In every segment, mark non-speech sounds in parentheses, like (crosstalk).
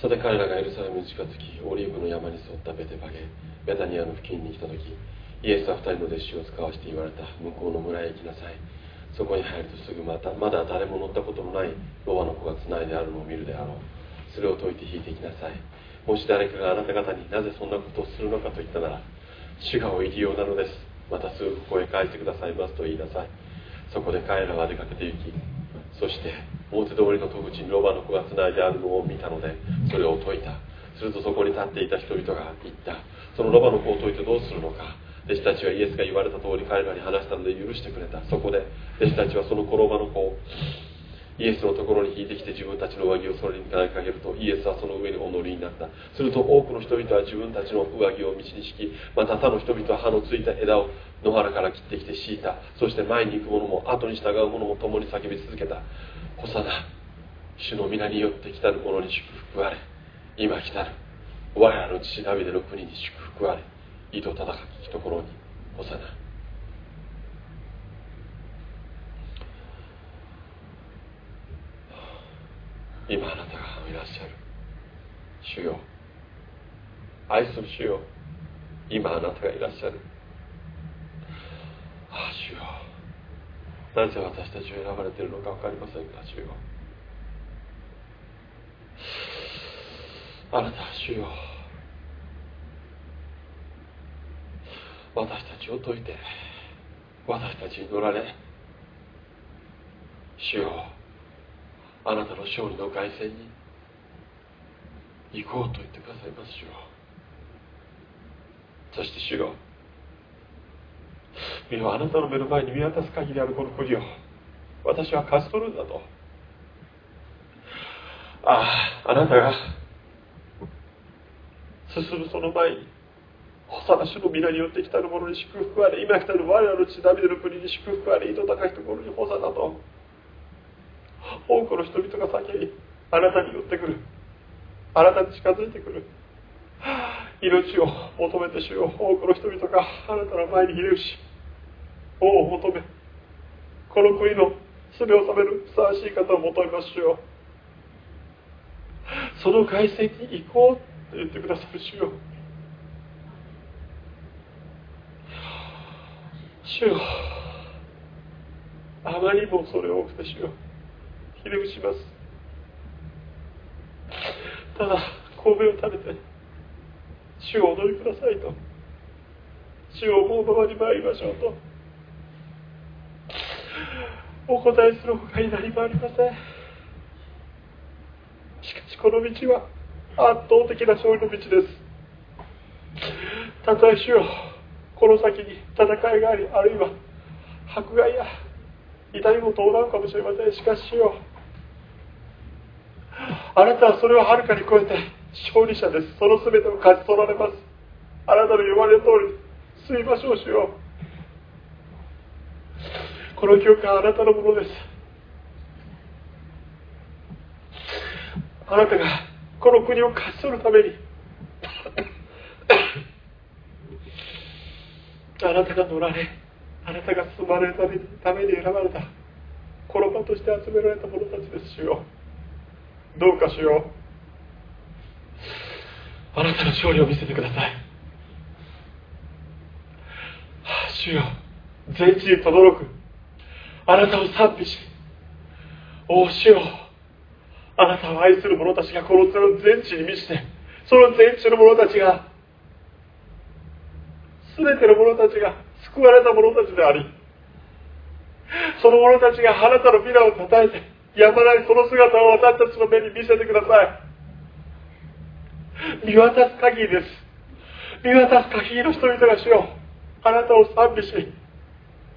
さて彼らがエルサレムに近づきオリーブの山に沿ったベテバゲベタニアの付近に来た時イエスは2人の弟子を使わせて言われた向こうの村へ行きなさい。そこに入るとすぐまたまだ誰も乗ったことのないロバの子がつないであるのを見るであろう。それを解いて引いていきなさい。もし誰かがあなた方になぜそんなことをするのかと言ったなら主がお入りようなのです。またすぐここへ帰ってくださいますと言いなさい。そこで彼らは出かけて行きそして表通りの戸口にロバの子がつないであるのを見たのでそれを解いた。するとそこに立っていた人々が言った。そのロバの子を解いてどうするのか。弟子たちはイエスが言われた通り彼らに話したので許してくれた。そこで弟子たちはその転ばの子をイエスのところに引いてきて自分たちの上着をそれに投げかけるとイエスはその上にお乗りになった。すると多くの人々は自分たちの上着を道に敷きまた他の人々は葉のついた枝を野原から切ってきて敷いた。そして前に行く者も後に従う者も共に叫び続けた。ホサナ主の皆によって来たる者に祝福あれ。今来たる。我らの父ダビデの国に祝福あれ。井戸ただかきところにホサナ今あなたがいらっしゃる。主よ。愛する主よ。今あなたがいらっしゃる。ああ主よ。なぜ私たちを選ばれているのか分かりませんか主よ。あなたは主よ。私たちを解いて私たちに乗られ主よあなたの勝利の凱旋に行こうと言ってくださいます主よ。そして主よ見ろあなたの目の前に見渡す限りあるこの国を私は勝ち取るんだと。あああなたが進むその前にさら主の皆によって来たる者に祝福あれ今来たる我らの地ダビデの国に祝福あれ糸高いところに補佐だと。多くの人々が叫びあなたに寄ってくる。あなたに近づいてくる。命を求めて主よ多くの人々があなたの前にひれ伏し王を求めこの国の全を治めるふさわしい方を求めます主よ。その凱旋に行こうと言ってくださる主よ。主よ。あまりにもそれ多くて主よ。ひれ伏します。ただ神戸を食べて主をお踊りくださいと。主を思うままに参りましょうと。お答えするほかに何もありません。しかしこの道は圧倒的な勝利の道です。たとえ主よこの先に戦いがありあるいは迫害や痛みも通らんかもしれません。しかし主よあなたはそれをはるかに超えて勝利者です。その全てを勝ち取られます。あなたの言われる通り吸いましょう主よこの教会はあなたのものです。あなたがこの国を勝ち取るために (coughs) あなたが乗られあなたが住まれるためにために選ばれたこの場として集められた者たちです。主よ。どうかしよ。うあなたの勝利を見せてください。主よ。全地に轟く。あなたを賛美し。お主よ。あなたを愛する者たちがこの全地に満ちてその全地の者たちが全ての者たちが救われた者たちでありその者たちがあなたの皆をたたえて山なりその姿を私たちの目に見せてください。見渡す限りです。見渡す限りの人々がしよあなたを賛美し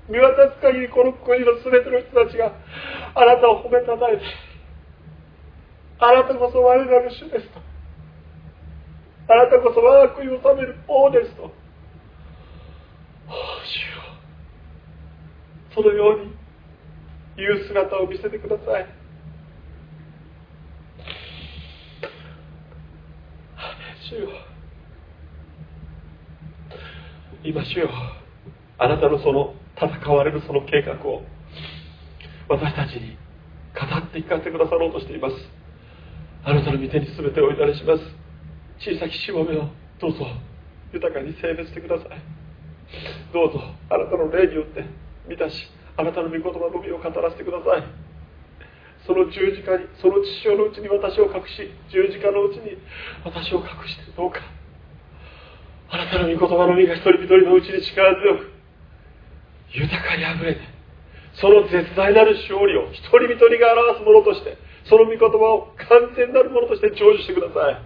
見渡す限りこの国の全ての人たちがあなたを褒めたたえてあなたこそ我らの主ですとあなたこそ我が国を治める王ですと主よ。そのように言う姿を見せてください。主よ今主よあなたのその戦われるその計画を。私たちに語って聞かせてくださろうとしています。あなたの御手に全てお委ねします。小さきしもべをどうぞ豊かに性別してください。どうぞあなたの霊によって満たしあなたの御言葉のみを語らせてください。その十字架にその父親のうちに私を隠し十字架のうちに私を隠してどうか。あなたの御言葉の実が一人一人のうちに力強く豊かにあふれてその絶大なる勝利を一人一人が表すものとしてその御言葉を完全なるものとして成就してください。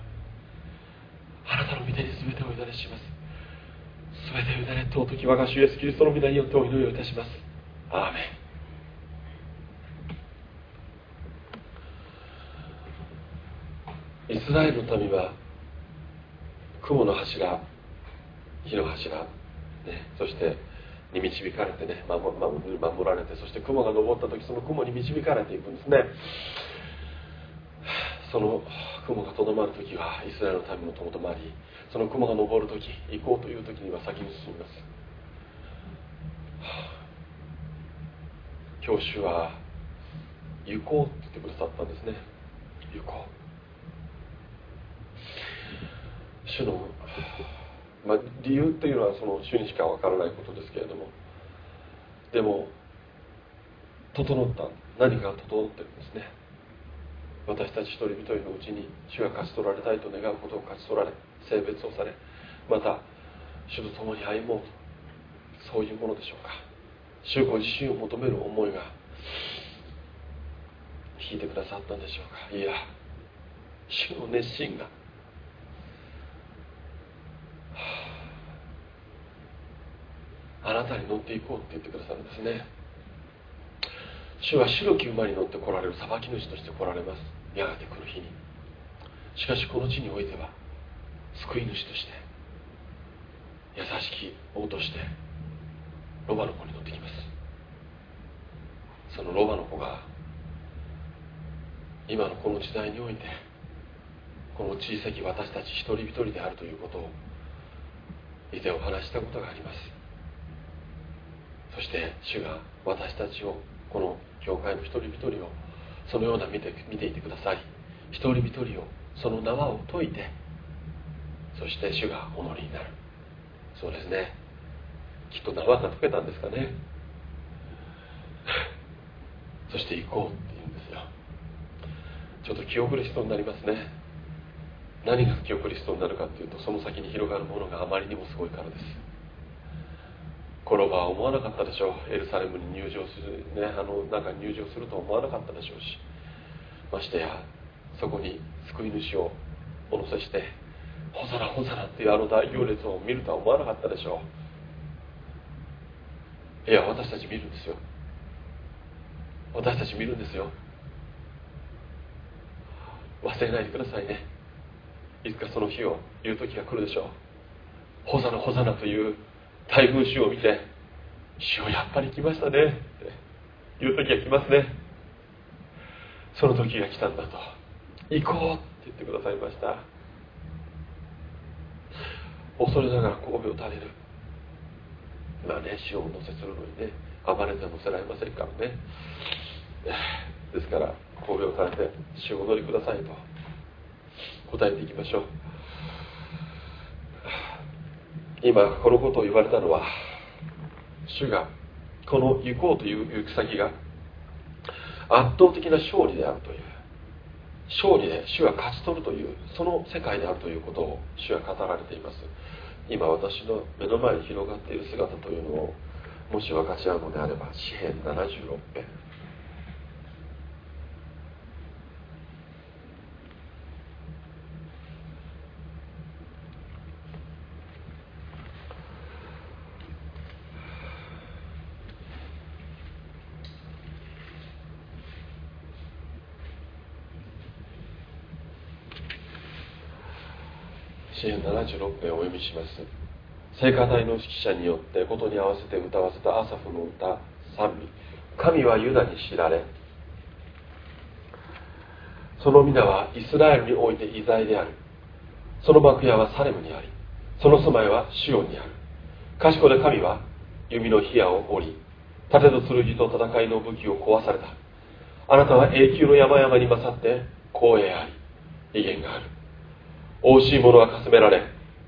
あなたの御手に全てを委ねします。全てを委ね尊き我が主イエスキリストの皆によってお祈りをいたします。アーメン。イスラエルの民は雲の柱火の柱、ね、そしてに導かれてね守守られてそして雲が昇った時その雲に導かれていくんですね。その雲がとどまる時はイスラエルの民のとどまりその雲が昇る時行こうという時には先に進みます。教師は行こうって言ってくださったんですね。行こう。主の、まあ、理由というのはその主にしかわからないことですけれども。でも整った。何かが整ってるんですね。私たち一人一人のうちに主が勝ち取られたいと願うことを勝ち取られ性別をされまた主と共に歩もうと。そういうものでしょうか。主ご自身を求める思いが聞いてくださったんでしょうか。いや主の熱心が、あなたに乗っていこうって言ってくださるんですね。主は白き馬に乗って来られる裁き主として来られます。やがて来る日に。しかしこの地においては救い主として優しき王としてロバの子に乗ってきます。そのロバの子が今のこの時代においてこの小さき私たち一人一人であるということを以前お話したことがあります。そして主が私たちをこの教会の一人一人をそのような見て見ていてください。一人一人をその縄を解いてそして主がお乗りになる。そうですね。きっと縄が解けたんですかね。(laughs) そして行こうって言うんですよ。ちょっと気遅れしそうになりますね。何が気遅れしそうになるかっていうとその先に広がるものがあまりにもすごいからです。コロバは思わなかったでしょう。エルサレムに入場するねあの中に入場するとは思わなかったでしょうし。ましてやそこに救い主をお乗せしてホザラホザラっていうあの大行列を見るとは思わなかったでしょう。いや私たち見るんですよ。私たち見るんですよ。忘れないでくださいね。いつかその日を言う時が来るでしょう。ホザナホザナという台風主を見て「主やっぱり来ましたね」っていう時が来ますね。その時が来たんだと行こうって言ってくださいました恐れながら神戸を垂れる。まあね死を乗せするのにね暴れて乗せられませんからね。ですから神戸を垂れて死をお乗りくださいと答えていきましょう。今このことを言われたのは主がこの行こうという行く先が圧倒的な勝利であるという勝利で主が勝ち取るというその世界であるということを主は語られています。今私の目の前に広がっている姿というのをもし分かち合うのであれば詩篇76編。支援76編をお読みします聖歌隊の指揮者によってことに合わせて歌わせたアサフの歌賛美神はユダに知られその皆はイスラエルにおいて偉在である。その幕屋はサレムにありその住まいはシオンにある。賢で神は弓の火矢を折り盾と剣と戦いの武器を壊された。あなたは永久の山々に勝って光栄あり威厳がある。惜しい者はかすめられ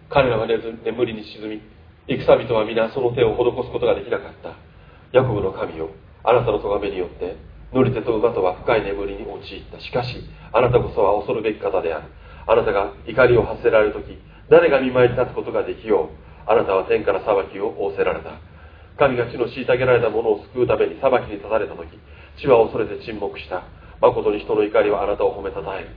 彼らは眠りに沈み戦人は皆その手を施すことができなかった。ヤコブの神よあなたの咎めによって乗り手と馬とは深い眠りに陥った。しかしあなたこそは恐るべき方である。あなたが怒りを発せられる時誰が見舞いに立つことができよう。あなたは天から裁きを仰せられた。神が地の虐げられた者を救うために裁きに立たれた時地は恐れて沈黙した。誠に人の怒りはあなたを褒めたたえる。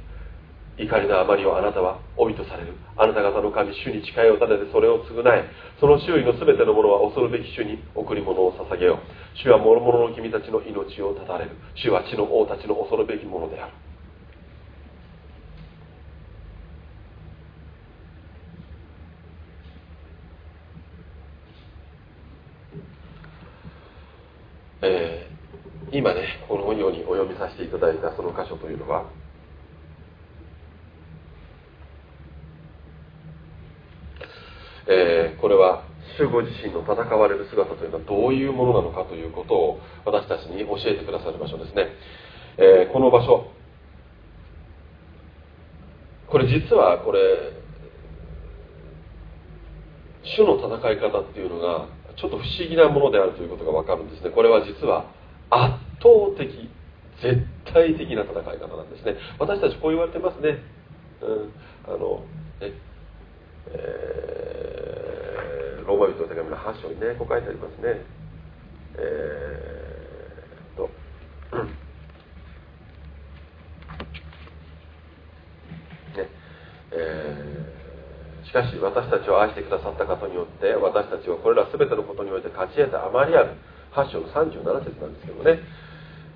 怒りのあまりをあなたは帯とされる。あなた方の神主に誓いを立ててそれを償えその周囲の全てのものは恐るべき主に贈り物を捧げよう。主は諸々の君たちの命を絶たれる。主は地の王たちの恐るべきものである。えー、今ねこのようにお読みさせていただいたその箇所というのはえー、これは主ご自身の戦われる姿というのはどういうものなのかということを私たちに教えてくださる場所ですね、えー、この場所。これ実はこれ主の戦い方っていうのがちょっと不思議なものであるということが分かるんですね。これは実は圧倒的絶対的な戦い方なんですね。私たちこう言われてますね、うん、あのねえー、ローマ人の手紙の8章にねこう書いてありますね。えー、と、ね。えー、しかし私たちを愛してくださった方によって私たちはこれら全てのことにおいて勝ち得たあまりある。8章の37節なんですけどね、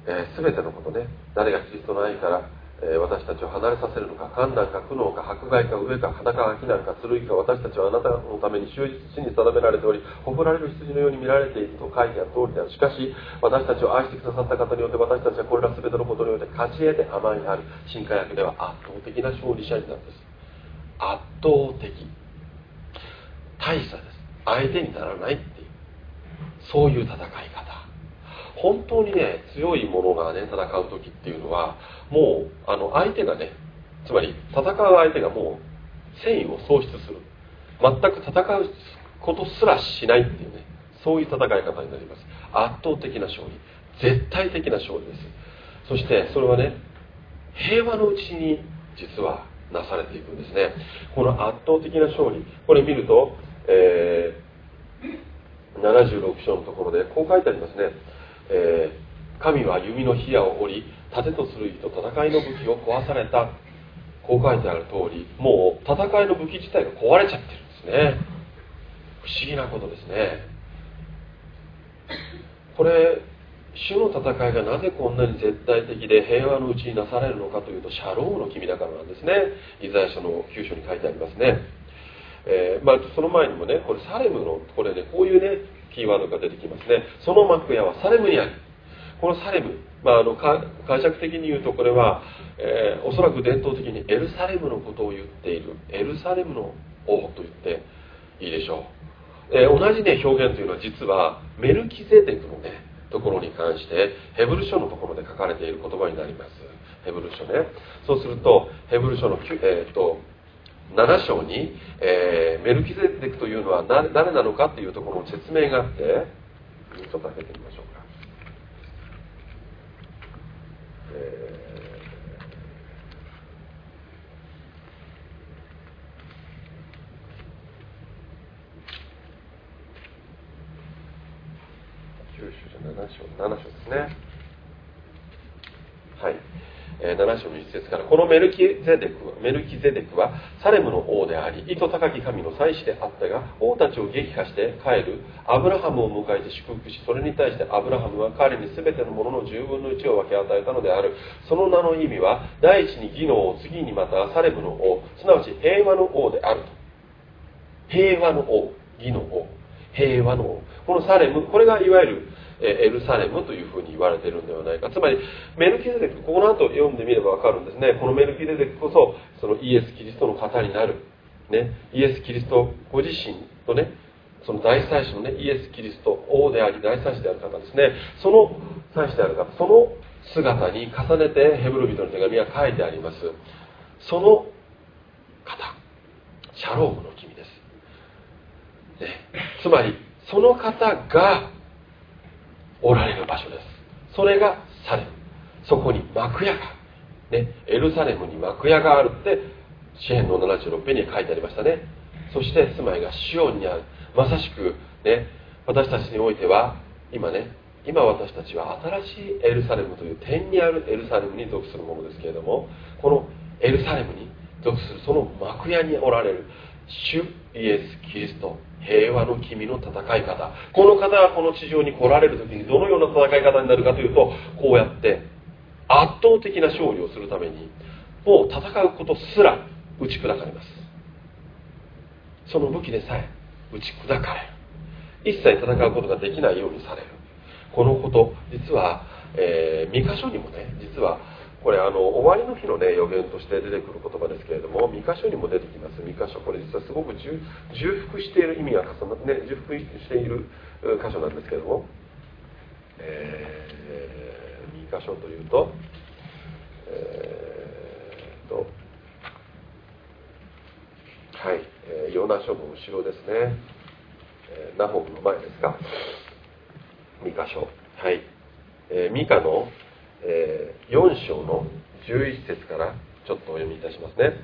えー、全てのことね。誰がキリストの愛から私たちを離れさせるのか困難か苦悩か迫害か飢えか裸か飢難か剣か私たちはあなたのために終日地に定められており誇られる羊のように見られていると書いてある通りである。しかし私たちを愛してくださった方によって私たちはこれら全てのことによって勝ち得て甘いある新化薬では圧倒的な勝利者になるんです。圧倒的。大差です。相手にならないっていうそういう戦い方。本当にね強い者がね戦う時っていうのはもうあの相手がねつまり戦う相手がもう戦意を喪失する。全く戦うことすらしないっていうねそういう戦い方になります。圧倒的な勝利。絶対的な勝利です。そしてそれはね平和のうちに実はなされていくんですね。この圧倒的な勝利。これ見ると、えー、76章のところでこう書いてありますね。えー、神は弓の火矢を折り盾とする人戦いの武器を壊されたこう書いてある通りもう戦いの武器自体が壊れちゃってるんですね。不思議なことですね。これ主の戦いがなぜこんなに絶対的で平和のうちになされるのかというとシャロームの君だからなんですね。イザヤ書の9章に書いてありますね、えー、まあ、その前にもねこれサレムのこれねこういうねキーワードが出てきますね。その幕屋はサレムにあるこのサレム、まあ、あの解釈的に言うとこれは、えー、おそらく伝統的にエルサレムのことを言っているエルサレムの王と言っていいでしょう、えー、同じね表現というのは実はメルキゼデクのねところに関してヘブル書のところで書かれている言葉になります。ヘブル書ね。そうするとヘブル書の、えーと7章に、えー、メルキゼデクというのは誰なのかっていうところの説明があってちょっと開けてみましょうか、えー、9章じゃ7章7章ですね。はい。7章の一節からこのメルキゼデクはメルキゼデクはサレムの王であり意図高き神の祭司であったが王たちを撃破して帰るアブラハムを迎えて祝福しそれに対してアブラハムは彼に全てのものの10分の1を分け与えたのである。その名の意味は第一に義の王次にまたサレムの王すなわち平和の王であると。平和の王義の王。平和の王。このサレムこれがいわゆるエルサレムというふうに言われているんではないか。つまりメルキゼデクこの後読んでみれば分かるんですね。このメルキゼデクこそそのイエス・キリストの方になる、ね、イエス・キリストご自身とねその大祭司のねイエス・キリスト王であり大祭司である方ですね。その祭司である方その姿に重ねてヘブル人の手紙は書いてあります。その方シャロームの君です、ね、つまりその方がおられる場所です。それがサレム。そこに幕屋が、ね、エルサレムに幕屋があるって詩篇の76編に書いてありましたね。そして住まいがシオンにある。まさしくね私たちにおいては今ね今私たちは新しいエルサレムという天にあるエルサレムに属するものですけれどもこのエルサレムに属するその幕屋におられる主イエス・キリスト平和の君の戦い方。この方がこの地上に来られる時にどのような戦い方になるかというとこうやって圧倒的な勝利をするためにもう戦うことすら打ち砕かれます。その武器でさえ打ち砕かれる。一切戦うことができないようにされる。このこと実は、えー、3箇所にもね実はこれあの終わりの日のね予言として出てくる言葉ですけれども3箇所にも出てきます。3箇所これ実はすごく重複している意味が重なって、ね、重複している箇所なんですけれども、えー、3箇所というとえー、とはい、えー、ヨナ書の後ろですね、えー、ナホムの前ですか。2箇所。はい、えー、ミカのえー、4章の11節からちょっとお読みいたしますね。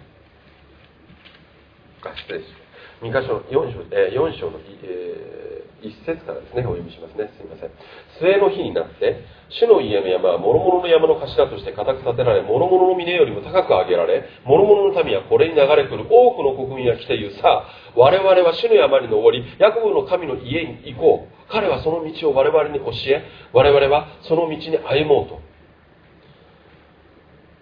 あ失礼します。2箇所4章,、えー、4章の、えー、1節からですね、お読みしますね。すいません。末の日になって、主の家の山は諸々の山の頭として固く立てられ、諸々の峰よりも高く上げられ、諸々の民はこれに流れ来る多くの国民が来て言う、さあ、我々は主の山に登り、ヤコブの神の家に行こう。彼はその道を我々に教え、我々はその道に歩もうと。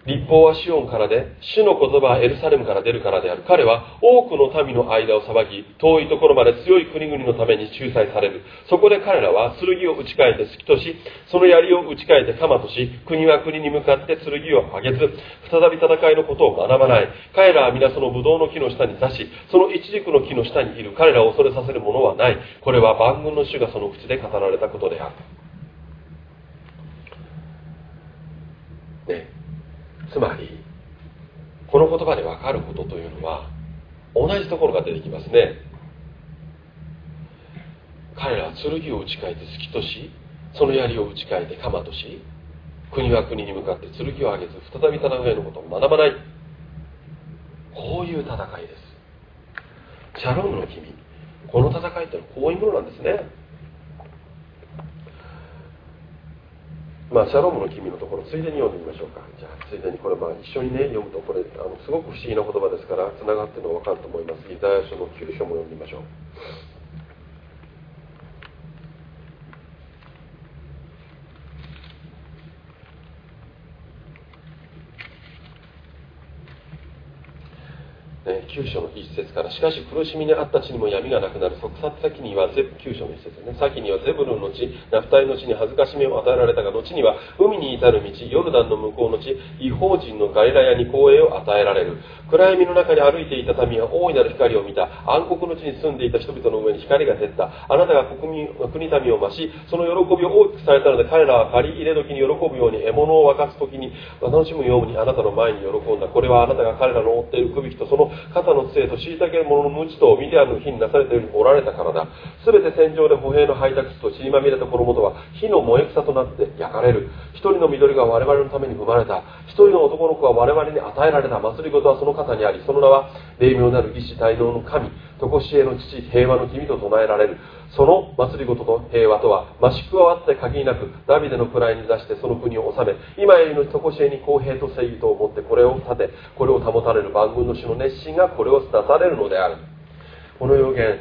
立法はシオンからで、主の言葉はエルサレムから出るからである。彼は多くの民の間を裁き、遠いところまで強い国々のために仲裁される。そこで彼らは剣を打ち替えて好きとし、その槍を打ち替えて鎌とし、国は国に向かって剣を上げず、再び戦いのことを学ばない。彼らは皆そのブドウの木の下に座し、その一軸の木の下にいる。彼らを恐れさせるものはない。これは万軍の主がその口で語られたことである。ねつまりこの言葉で分かることというのは同じところが出てきますね。彼らは剣を打ち替えて好きとしその槍を打ち替えて鎌とし国は国に向かって剣を上げず再び戦いのことを学ばない。こういう戦いです。シャロームの君この戦いってのはこういうものなんですね。まあ、シャロームの君のところついでに読んでみましょうか。じゃあついでにこれまあ一緒にね読むとこれあのすごく不思議な言葉ですからつながってるの分かると思います。イザヤ書の9章も読んでみましょう。9章の一節から、しかし苦しみにあった地にも闇がなくなる。即殺先にはゼ9章の一節ね。先にはゼブルンの地、ナフタイの地に恥ずかしみを与えられたが、後には海に至る道、ヨルダンの向こうの地、違法人のガリラヤに光栄を与えられる。暗闇の中に歩いていた民は大いなる光を見た。暗黒の地に住んでいた人々の上に光が照った。あなたが国民、国民を増し、その喜びを大きくされたので、彼らは借り入れ時に喜ぶように、獲物を沸かす時に楽しむようにあなたの前に喜んだ。これはあなたが彼らの追っている首人、その肩の杖と虐げる者の無知とミディアの火になされておられたからだ。すべて戦場で歩兵の配達と血にまみれた衣とは火の燃え草となって焼かれる。一人の緑が我々のために生まれた。一人の男の子は我々に与えられた。祭り事はその方にあり、その名は霊妙なる義士大能の神、常しえの父、平和の君と唱えられる。その祭り事と平和とは、増し加わって限りなく、ダビデの位に出してその国を治め、今よりの常しえに公平と正義と思ってこれを立て、これを保たれる万軍の主の熱心がこれを伝されるのである。この予言、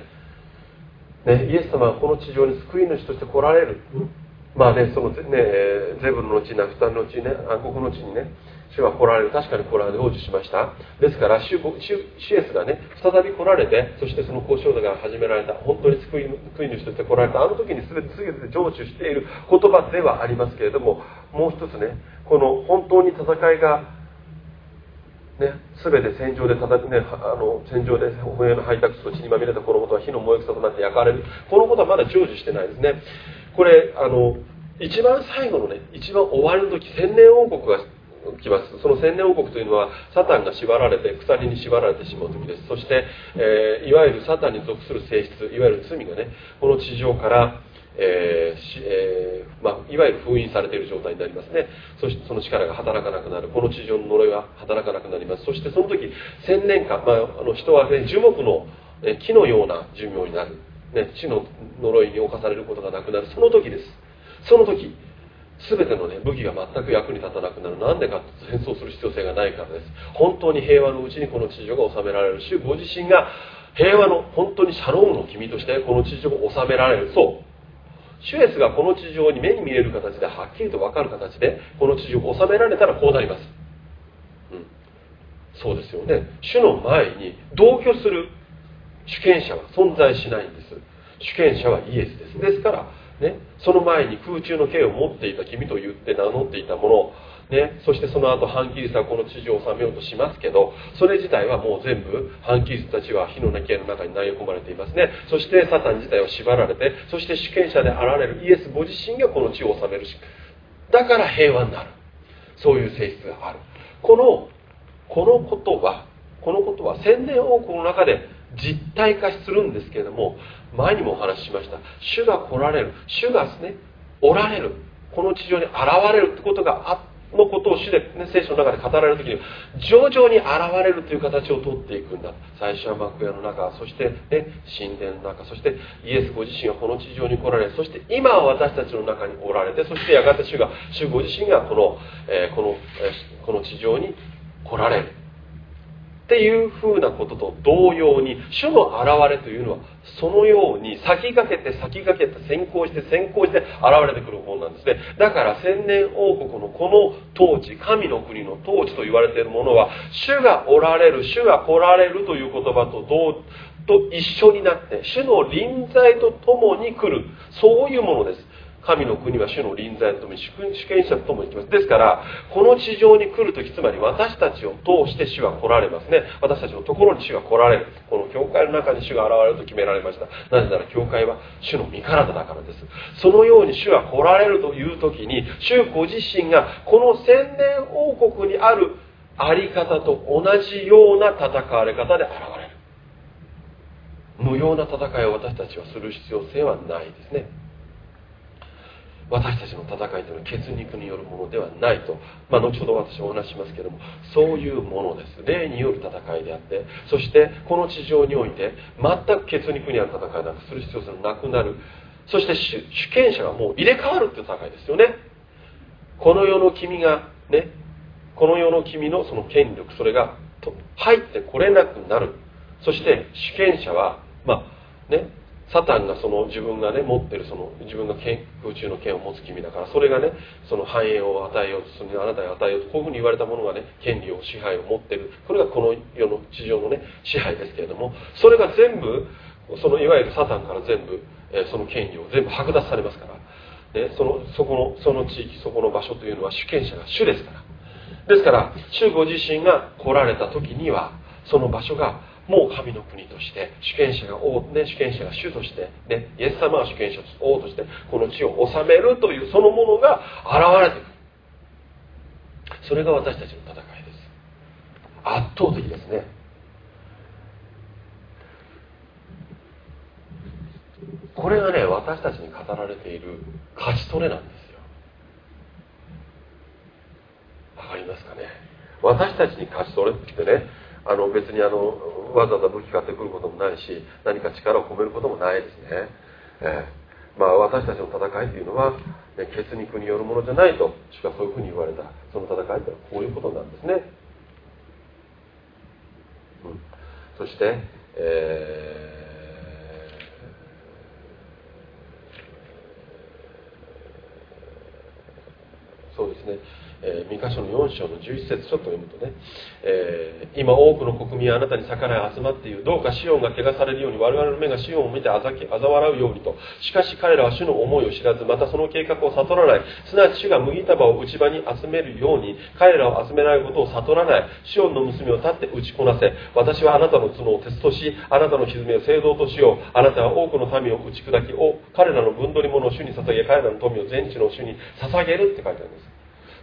ね、イエス様はこの地上に救い主として来られる。まあね、そのね、ゼブルの地、ナフタの地ね、暗黒の地にね、主は来られる、確かに来られる、王子しました。ですから主、主イエスがね、再び来られて、そしてその交渉が始められた、本当に救い救い主として来られた、あの時に全て全て成就している。言葉ではありますけれども、もう一つね、この本当に戦いがね、全て戦場でたた、ね、あの戦場で歩兵の配達と血にまみれたこのことは火の燃え草となって焼かれる。このことはまだ成就してないですね。これあの一番最後のね一番終わりの時千年王国がきます。その千年王国というのはサタンが縛られて鎖に縛られてしまう時です。そして、えー、いわゆるサタンに属する性質いわゆる罪がねこの地上からえーえー、まあ、いわゆる封印されている状態になりますね。そしてその力が働かなくなる。この地上の呪いは働かなくなります。そしてその時千年間、まあ、あの人は、ね、樹木の、木のような寿命になる、ね、地の呪いに侵されることがなくなる。その時です。その時全ての、ね、武器が全く役に立たなくなる。なんでかと戦争する必要性がないからです。本当に平和のうちにこの地上が治められる。主ご自身が平和の本当にシャロームの君としてこの地上を治められる。そう。主イエスがこの地上に目に見える形ではっきりと分かる形でこの地上を治められたらこうなります、うん、そうですよね。主の前に同居する主権者は存在しないんです。主権者はイエスです。ですからね、その前に空中の刑を持っていた君と言って名乗っていたもの、ね、そしてその後反キリストはこの地上を治めようとしますけどそれ自体はもう全部反キリストたちは火の刑の中に投げ込まれていますね。そしてサタン自体を縛られてそして主権者であられるイエスご自身がこの地を治める。しだから平和になる。そういう性質がある。このこのことはこのことは千年王国の中で実体化するんですけれども前にもお話ししました。主が来られる。主がですねおられる。この地上に現れるってことがあのことを主で、ね、聖書の中で語られる時に徐々に現れるという形をとっていくんだ。最初は幕屋の中そして、ね、神殿の中そしてイエスご自身がこの地上に来られそして今は私たちの中におられてそしてやがて主が主ご自身がこの,、えー、このえ、この地上に来られる。っていうふうなことと同様に主の現れというのはそのように先駆けて先駆けて先行して先行して現れてくる方なんですね。だから千年王国のこの統治神の国の統治と言われているものは主がおられる主が来られるという言葉と同と一緒になって主の臨在とともに来るそういうものです。神の国は主の臨在とともに主権者とともに来ます。ですからこの地上に来る時つまり私たちを通して主は来られますね。私たちのところに主が来られる。この教会の中に主が現れると決められました。なぜなら教会は主の身体だからです。そのように主は来られるという時に主ご自身がこの千年王国にあるあり方と同じような戦われ方で現れる。無用な戦いを私たちはする必要性はないですね。私たちの戦いというのは血肉によるものではないと、まあ、後ほど私お話しますけどもそういうものです。霊による戦いであってそしてこの地上において全く血肉にある戦いなんかする必要性がなくなる。そして主権者がもう入れ替わるっていう戦いですよね。この世の君がねこの世の君のその権力それが入ってこれなくなる。そして主権者はまあねサタンがその自分がね持ってるその自分が空中の剣を持つ君だからそれがねその繁栄を与えようとするあなたに与えようとこういうふうに言われたものがね権利を支配を持ってる。これがこの世の地上のね支配ですけれどもそれが全部そのいわゆるサタンから全部、えその権利を全部剥奪されますから、ね、そのそこのその地域そこの場所というのは主権者が主ですから。ですから主ご自身が来られた時にはその場所がもう神の国として主権者が王、ね、主権者が主として、ね、イエス様が主権者王としてこの地を治めるというそのものが現れてくる。それが私たちの戦いです。圧倒的ですね。これがね私たちに語られている勝ち取れなんですよ。わかりますかね。私たちに勝ち取れってねあの別にあのわざわざ武器買ってくることもないし何か力を込めることもないですね、えー、まあ、私たちの戦いというのは、ね、血肉によるものじゃないとしかそういうふうに言われたその戦いというのはこういうことなんですね、うん、そして、えー、そうですね。えー、三箇所の4章の11節ちょっと読むとね、えー、今多くの国民はあなたに逆らい集まっているどうかシオンが汚されるように我々の目がシオンを見てあざき嘲笑うようにと。しかし彼らは主の思いを知らずまたその計画を悟らない。すなわち主が麦束を内場に集めるように彼らを集められることを悟らない。シオンの娘を立って打ちこなせ。私はあなたの角を鉄としあなたの歪みを聖堂としよう。あなたは多くの民を打ち砕きお彼らの分取り物を主に捧げ彼らの富を全地の主に捧げるって書いてあるんです。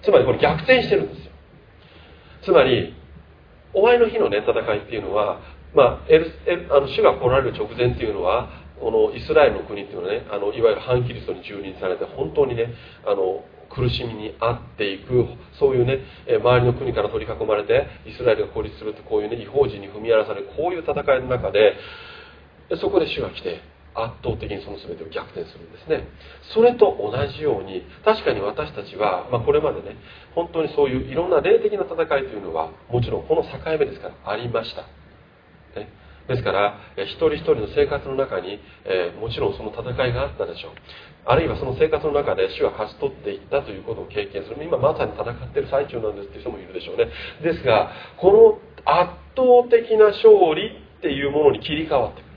つまりこれ逆転してるんですよ。つまり終わりの日のね戦いっていうのは、まあ、エルエルあの主が来られる直前っていうのはこのイスラエルの国っていうのはねあのいわゆる反キリストに蹂躙されて本当にねあの苦しみにあっていくそういうね周りの国から取り囲まれてイスラエルが孤立するってこういうね違法人に踏み荒らされるこういう戦いの中でそこで主が来て圧倒的にその全てを逆転するんですね。それと同じように確かに私たちは、まあ、これまでね本当にそういういろんな霊的な戦いというのはもちろんこの境目ですからありました、ね、ですから一人一人の生活の中に、えー、もちろんその戦いがあったでしょう。あるいはその生活の中で主は勝ち取っていったということを経験する。今まさに戦っている最中なんですっていう人もいるでしょうね。ですがこの圧倒的な勝利っていうものに切り替わってく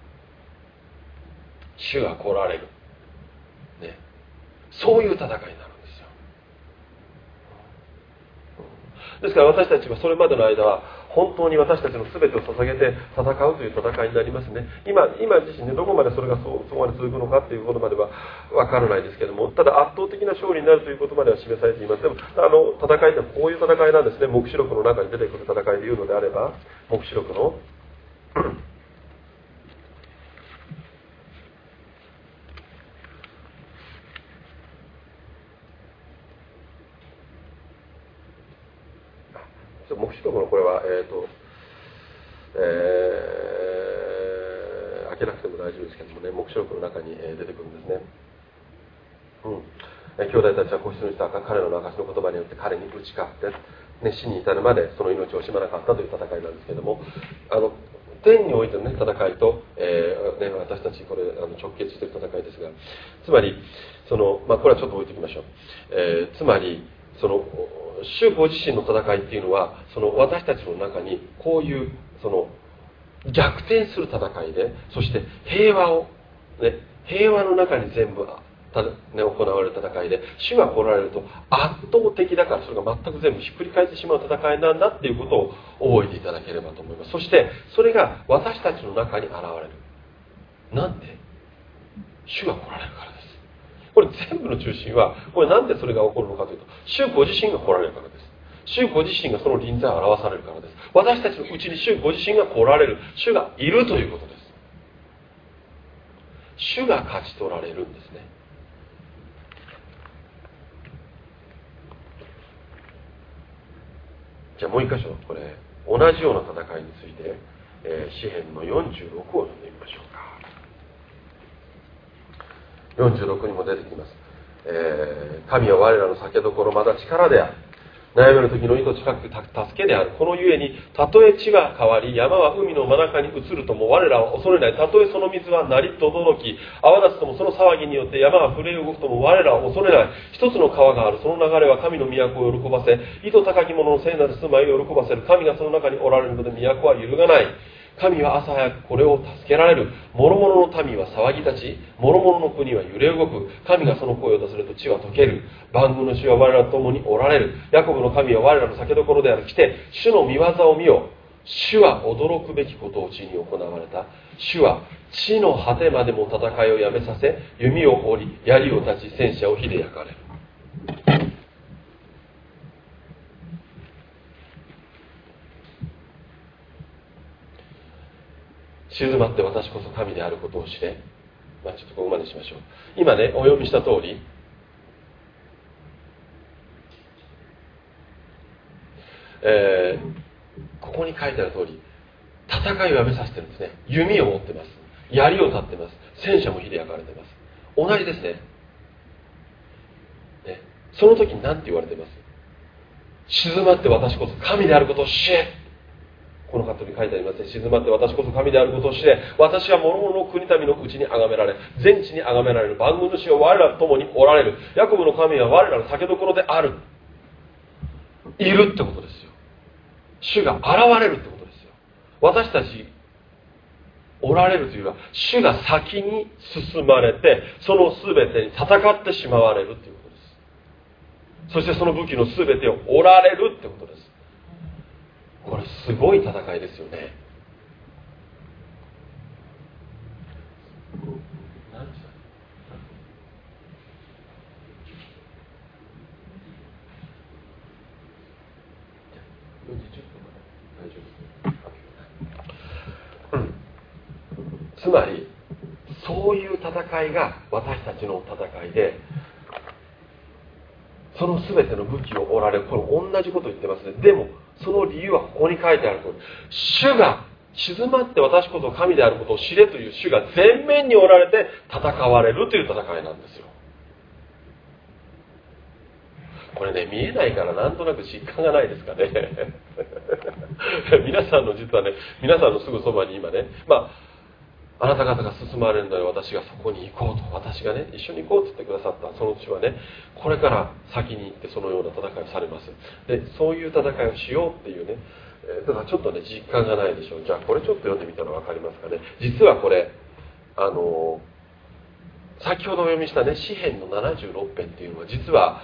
主が来られる、ね、そういう戦いになるんですよ。ですから私たちはそれまでの間は本当に私たちの全てを捧げて戦うという戦いになりますね。今今自身ねどこまでそれがそそこまで続くのかっていうことまでは分からないですけどもただ圧倒的な勝利になるということまでは示されています。でもあの戦いってこういう戦いなんですね。黙示録の中に出てくる戦いでいうのであれば黙示録の黙示録のこれは、え、ー、と、えー、開けなくても大丈夫ですけどもね、黙示録の中に出てくるんですね。うん。兄弟たちは子羊にした彼の証の言葉によって彼に打ち勝って、ね、死に至るまでその命を惜しまなかったという戦いなんですけども、あの、天においての、ね、戦いと、えーね、私たちこれあの直結している戦いですがつまりその、まあ、これはちょっと置いておきましょう、えー、つまりその主ご自身の戦いっていうのはその私たちの中にこういうその逆転する戦いでそして平和を、ね、平和の中に全部た、ね、行われる戦いで主が来られると圧倒的だからそれが全く全部ひっくり返ってしまう戦いなんだっていうことを覚えていただければと思います。そしてそれが私たちの中に現れる。なんで？主が来られるから。これ全部の中心はこれなんでそれが起こるのかというと主ご自身が来られるからです。主ご自身がその臨在を表されるからです。私たちのうちに主ご自身が来られる。主がいるということです。主が勝ち取られるんですね。じゃあもう一箇所これ同じような戦いについて、えー、詩篇の46を読んでみましょう。46にも出てきます、えー、神は我らの酒どころまだ力である。悩める時の命かく助けである。このゆえにたとえ地が変わり山は海の真中に移るとも我らは恐れない。たとえその水は鳴りとどろき泡立つともその騒ぎによって山が震え動くとも我らは恐れない。一つの川がある。その流れは神の都を喜ばせ意図高き者の聖なる住まいを喜ばせる。神がその中におられるので都は揺るがない。神は朝早くこれを助けられる。諸々の民は騒ぎ立ち諸々の国は揺れ動く。神がその声を出されると地は溶ける。万軍の主は我らと共におられる。ヤコブの神は我らの酒どころである。来て主の見業を見よ。主は驚くべきことを地に行われた。主は地の果てまでも戦いをやめさせ弓を折り槍を立ち戦車を火で焼かれる。静まって私こそ神であることを知れ、まあ、ちょっとここまでしましょう。今ねお読みした通りえー、ここに書いてある通り戦いをやめさせてるんですね。弓を持ってます。槍を立ってます。戦車も火で焼かれてます。同じですね。ね。その時に何て言われてます？静まって私こそ神であることを知れ。この方に書いてあります。ね静まって私こそ神であることを知れ私は諸々の国民のうちに崇められ全地に崇められる万軍の主は我らと共におられるヤコブの神は我らの酒どころであるいるってことです。よ主が現れるってことです。よ私たちおられるというのは主が先に進まれてその全てに戦ってしまわれるということです。そしてその武器の全てをおられるってことです。これすごい戦いですよね。つまりそういう戦いが私たちの戦いでその全ての武器を折られこれ同じこと言ってますね。でもその理由はここに書いてあると。主が静まって私こそ神であることを知れという主が前面におられて戦われるという戦いなんですよ。これね見えないからなんとなく実感がないですかね。(laughs) 皆さんの実はね皆さんのすぐそばに今ねまああなた方が進まれるので私がそこに行こうと。私がね一緒に行こうと言ってくださった。その主はねこれから先に行ってそのような戦いをされます。でそういう戦いをしようっていうねだからちょっとね実感がないでしょう。じゃあこれちょっと読んでみたら分かりますかね。実はこれあの先ほどお読みしたね詩篇の76編っていうのは実は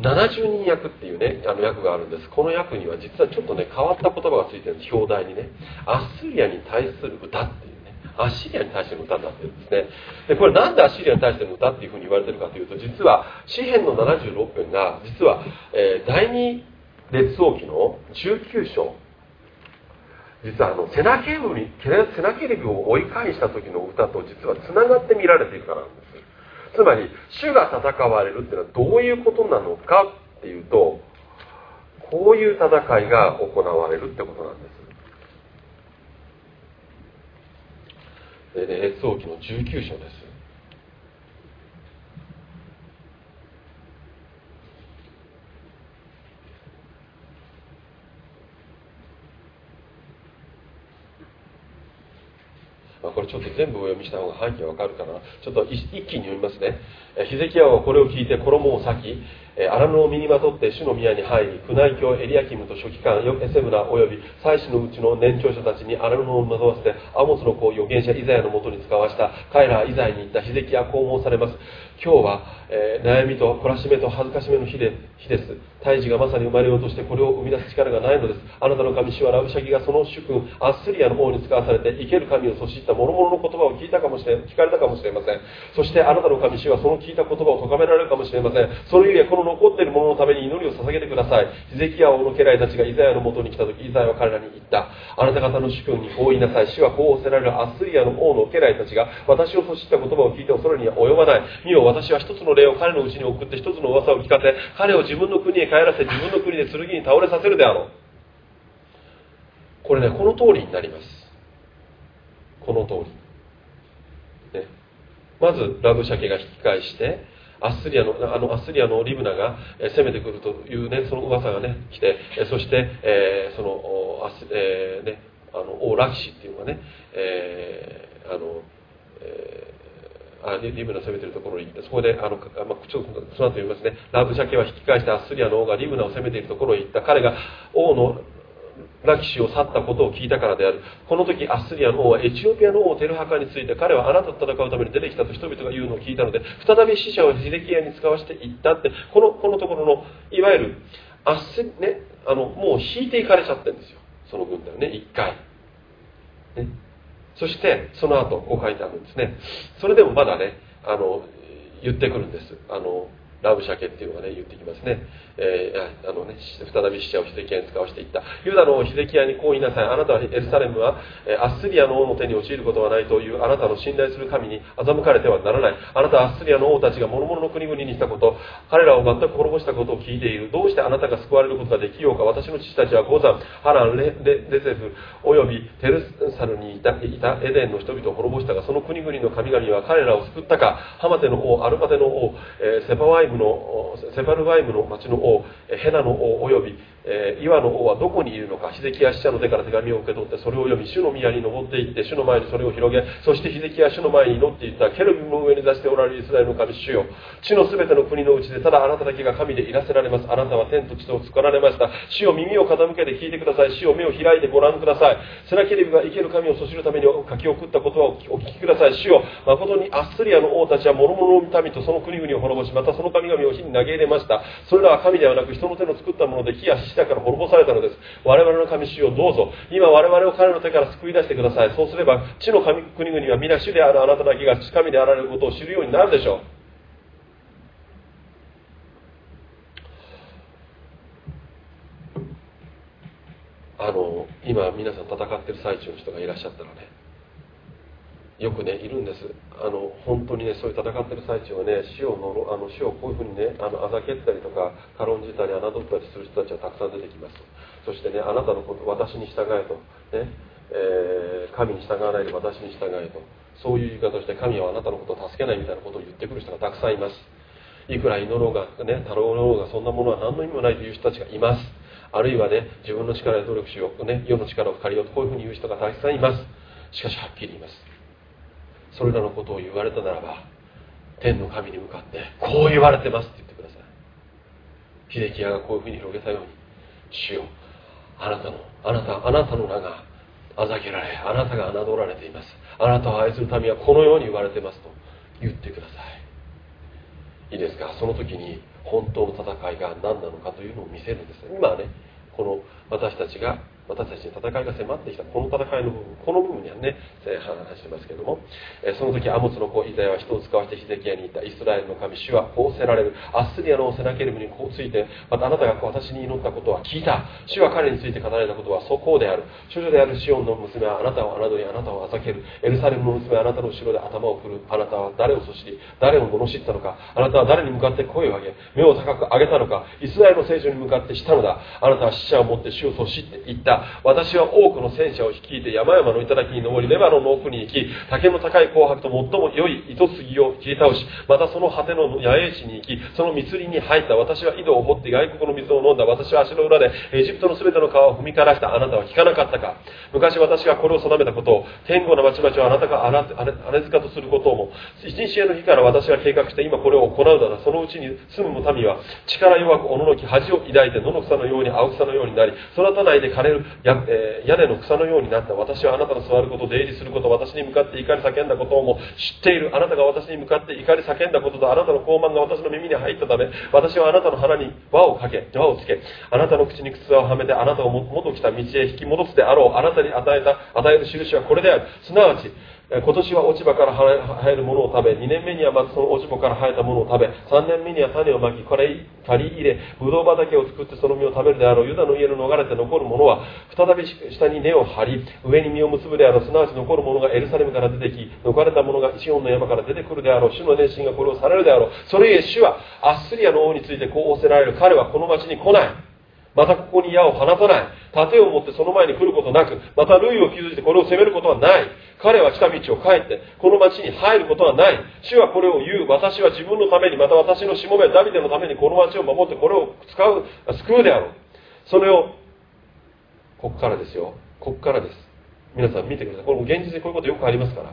70人役っていうねあの役があるんです。この役には実はちょっとね変わった言葉がついてるんです。表題にね。アッスリアに対する歌っていう。アッシリアに対しての歌になってるんですね。でこれなんでアッシリアに対しての歌っていうふうに言われてるかというと実は詩篇の76編が実は、えー、第二列王記の19章実はあのセナケルにセナケリブを追い返した時の歌と実はつながって見られているからなんです。つまり主が戦われるっていうのはどういうことなのかっていうとこういう戦いが行われるってことなんです。列王記の19章ですまあ、これちょっと全部お読みした方が背景わかるかなちょっと一気に読みますねヒゼキヤはこれを聞いて衣を裂き荒布を身にまとって主の宮に入り宮内卿エリアキムと書記官エセムナ及び祭司のうちの年長者たちに荒布をまとわせてアモスの子預言者イザヤのもとに使わした彼らイザヤに行ったヒゼキヤ訪問されます。今日は、えー、悩みと懲らしめと恥ずかしめの日で日です。胎児がまさに生まれようとしてこれを生み出す力がないのです。あなたの神主はラブシャギがその主君アッスリアの方に使わされて生ける神をそしった諸々の言葉を聞いたかもしれ聞かれたかもしれません。そしてあなたの神主はその聞いた言葉を咎められるかもしれません。そのゆえこの残っている者のために祈りを捧げてください。ヒゼキヤ王の家来たちがイザヤのもとに来た時イザヤは彼らに言った。あなた方の主君にこう言いなさい。主はこう仰せられるアスリアの王の家来たちが私をそしった言葉を聞いて恐れには及ばない。見よ私は一つの霊を彼のうちに送って一つの噂を聞かせ彼を自分の国へ帰らせ自分の国で剣に倒れさせるであろう。これねこの通りになります。この通り、ね、まずラブシャケが引き返してアッスリアのあのアッスリアのリブナが攻めてくるというねその噂がね来てそして、えー、そのアス、えー、ねあの王ラキシっていうのがね、えー、あの、えーあリブナ攻めてるところに行ってそこであの、まあ、ちょっとその後読みますね。ラブシャケは引き返してアッスリアの王がリブナを攻めているところへ行った。彼が王のラキシを去ったことを聞いたからである。この時アッスリアの王はエチオピアの王テルハカについて彼はあなたと戦うために出てきたと人々が言うのを聞いたので再び死者をヒゼキヤに使わせていったってこのこのところのいわゆるアッセ、ね、あのもう引いていかれちゃってるんですよ。その軍隊をね一回、ね、そしてその後こう書いてあるんですね。それでもまだねあの言ってくるんです。あのラブシャケっていうのがね言ってきますね、えー、あのね再び死者をヒゼキヤに使わせていった。ユダの王ヒゼキヤにこう言いなさい。あなたはエルサレムはアッスリアの王の手に陥ることはないというあなたの信頼する神に欺かれてはならない。あなたはアッスリアの王たちが諸々の国々にしたこと。彼らを全く滅ぼしたことを聞いている。どうしてあなたが救われることができようか。私の父たちは五山ハランレレレゼフおよびテルサルにいたいたエデンの人々を滅ぼしたがその国々の神々は彼らを救ったか。ハマテの王アルパテの王、えー、セパワイムのセパルワイムの町の王ヘナの王およびえー、岩の王はどこにいるのか、ヒゼキヤ使者の手から手紙を受け取って、それを読み、主の宮に登っていって、主の前にそれを広げ、そしてヒゼキヤ主の前に祈っていったケルビムの上に出しておられるイスラエルの神主よ。地のすべての国のうちで、ただあなただけが神でいらせられます。あなたは天と地とを作られました。主を耳を傾けて聞いてください。主を目を開いてご覧ください。セラケレビが生ける神をそしるために書き送った言葉をお聞きください。主よ、誠にアッスリアの王たちは諸々の民とその国々を滅ぼし、またその神々を火に投げ入れました。それらは神ではなく人の手の作ったもので木や死だから滅ぼされたのです。我々の神主よどうぞ。今我々を彼の手から救い出してください。そうすれば地の神国々は皆主である。あなただけが神であられることを知るようになるでしょう。あの今皆さん戦ってる最中の人がいらっしゃったらね。よくねいるんです。あの本当にねそういう戦ってる最中はね死をのあの死をこういうふうにねあのあざけったりとか軽んじたり侮ったりする人たちはたくさん出てきます。そしてねあなたのこと私に従えと。ね、えー、神に従わないで私に従えと。そういう言い方をして神はあなたのことを助けないみたいなことを言ってくる人がたくさんいます。いくら祈ろうがね太郎ろうがそんなものは何の意味もないという人たちがいます。あるいはね自分の力で努力しよう、ね、世の力を借りようとこういうふうに言う人がたくさんいます。しかしはっきり言います。それらのことを言われたならば天の神に向かってこう言われてますって言ってください。ヒデキヤがこういうふうに広げたように主よあなたのあなたあなたの名があざけられあなたが侮られています。あなたを愛する民はこのように言われてますと言ってください。いいですか？その時に本当の戦いが何なのかというのを見せるんです。今はねこの私たちが私たちに戦いが迫ってきたこの戦いの部分この部分にはね話してますけどもその時アモツの子イザヤは人を使わせてヒゼキヤに言ったイスラエルの神主はこうせられる。アッスリアのセナケルブにこうついてまたあなたが私に祈ったことは聞いた。主は彼について語られたことはそこである。主女であるシオンの娘はあなたを侮りあなたをあざける。エルサレムの娘はあなたの後ろで頭を振る。あなたは誰をそしり誰を罵ったのか。あなたは誰に向かって声を上げ目を高く上げたのか。イスラエルの聖女に向かってしたのだ。あなたは死者を持って主をそしって言った。私は多くの戦車を率いて山々の頂に登りレバノンの奥に行き竹の高い紅白と最も良い糸杉を切り倒しまたその果ての野営地に行きその密林に入った私は井戸を掘って外国の水を飲んだ私は足の裏でエジプトの全ての川を踏み枯らした。あなたは聞かなかったか？昔私がこれを定めたことを天国の町々をあなたが荒塚とすることをも一日への日から私は計画して今これを行うだらそのうちに住む民は力弱くおののき恥を抱いて野の草のように青草のようになり育たないで枯れるや、えー、屋根の草のようになった私はあなたの座ること出入りすること私に向かって怒り叫んだことをも知っているあなたが私に向かって怒り叫んだこととあなたの傲慢が私の耳に入ったため私はあなたの腹に輪をかけ輪をつけあなたの口に靴をはめてあなたを元来た道へ引き戻すであろうあなたに与えた与える印はこれである。すなわち今年は落ち葉から生えるものを食べ2年目にはまずその落ち葉から生えたものを食べ3年目には種をまきこれ刈り入れブドウ畑を作ってその実を食べるであろうユダの家の逃れて残るものは再び下に根を張り上に実を結ぶであろうすなわち残るものがエルサレムから出てき逃れたものがシオンの山から出てくるであろう主の熱心がこれをされるであろう。それゆえ主はアッスリアの王についてこう仰せられる。彼はこの町に来ない。またここに矢を放たない。盾を持ってその前に来ることなく、また類を築いてこれを攻めることはない。彼は来た道を帰って、この町に入ることはない。主はこれを言う。私は自分のために、また私のしもべダビデのためにこの町を守ってこれを使う、救うであろう。それを、ここからですよ。ここからです。皆さん見てください。これも現実にこういうことよくありますから。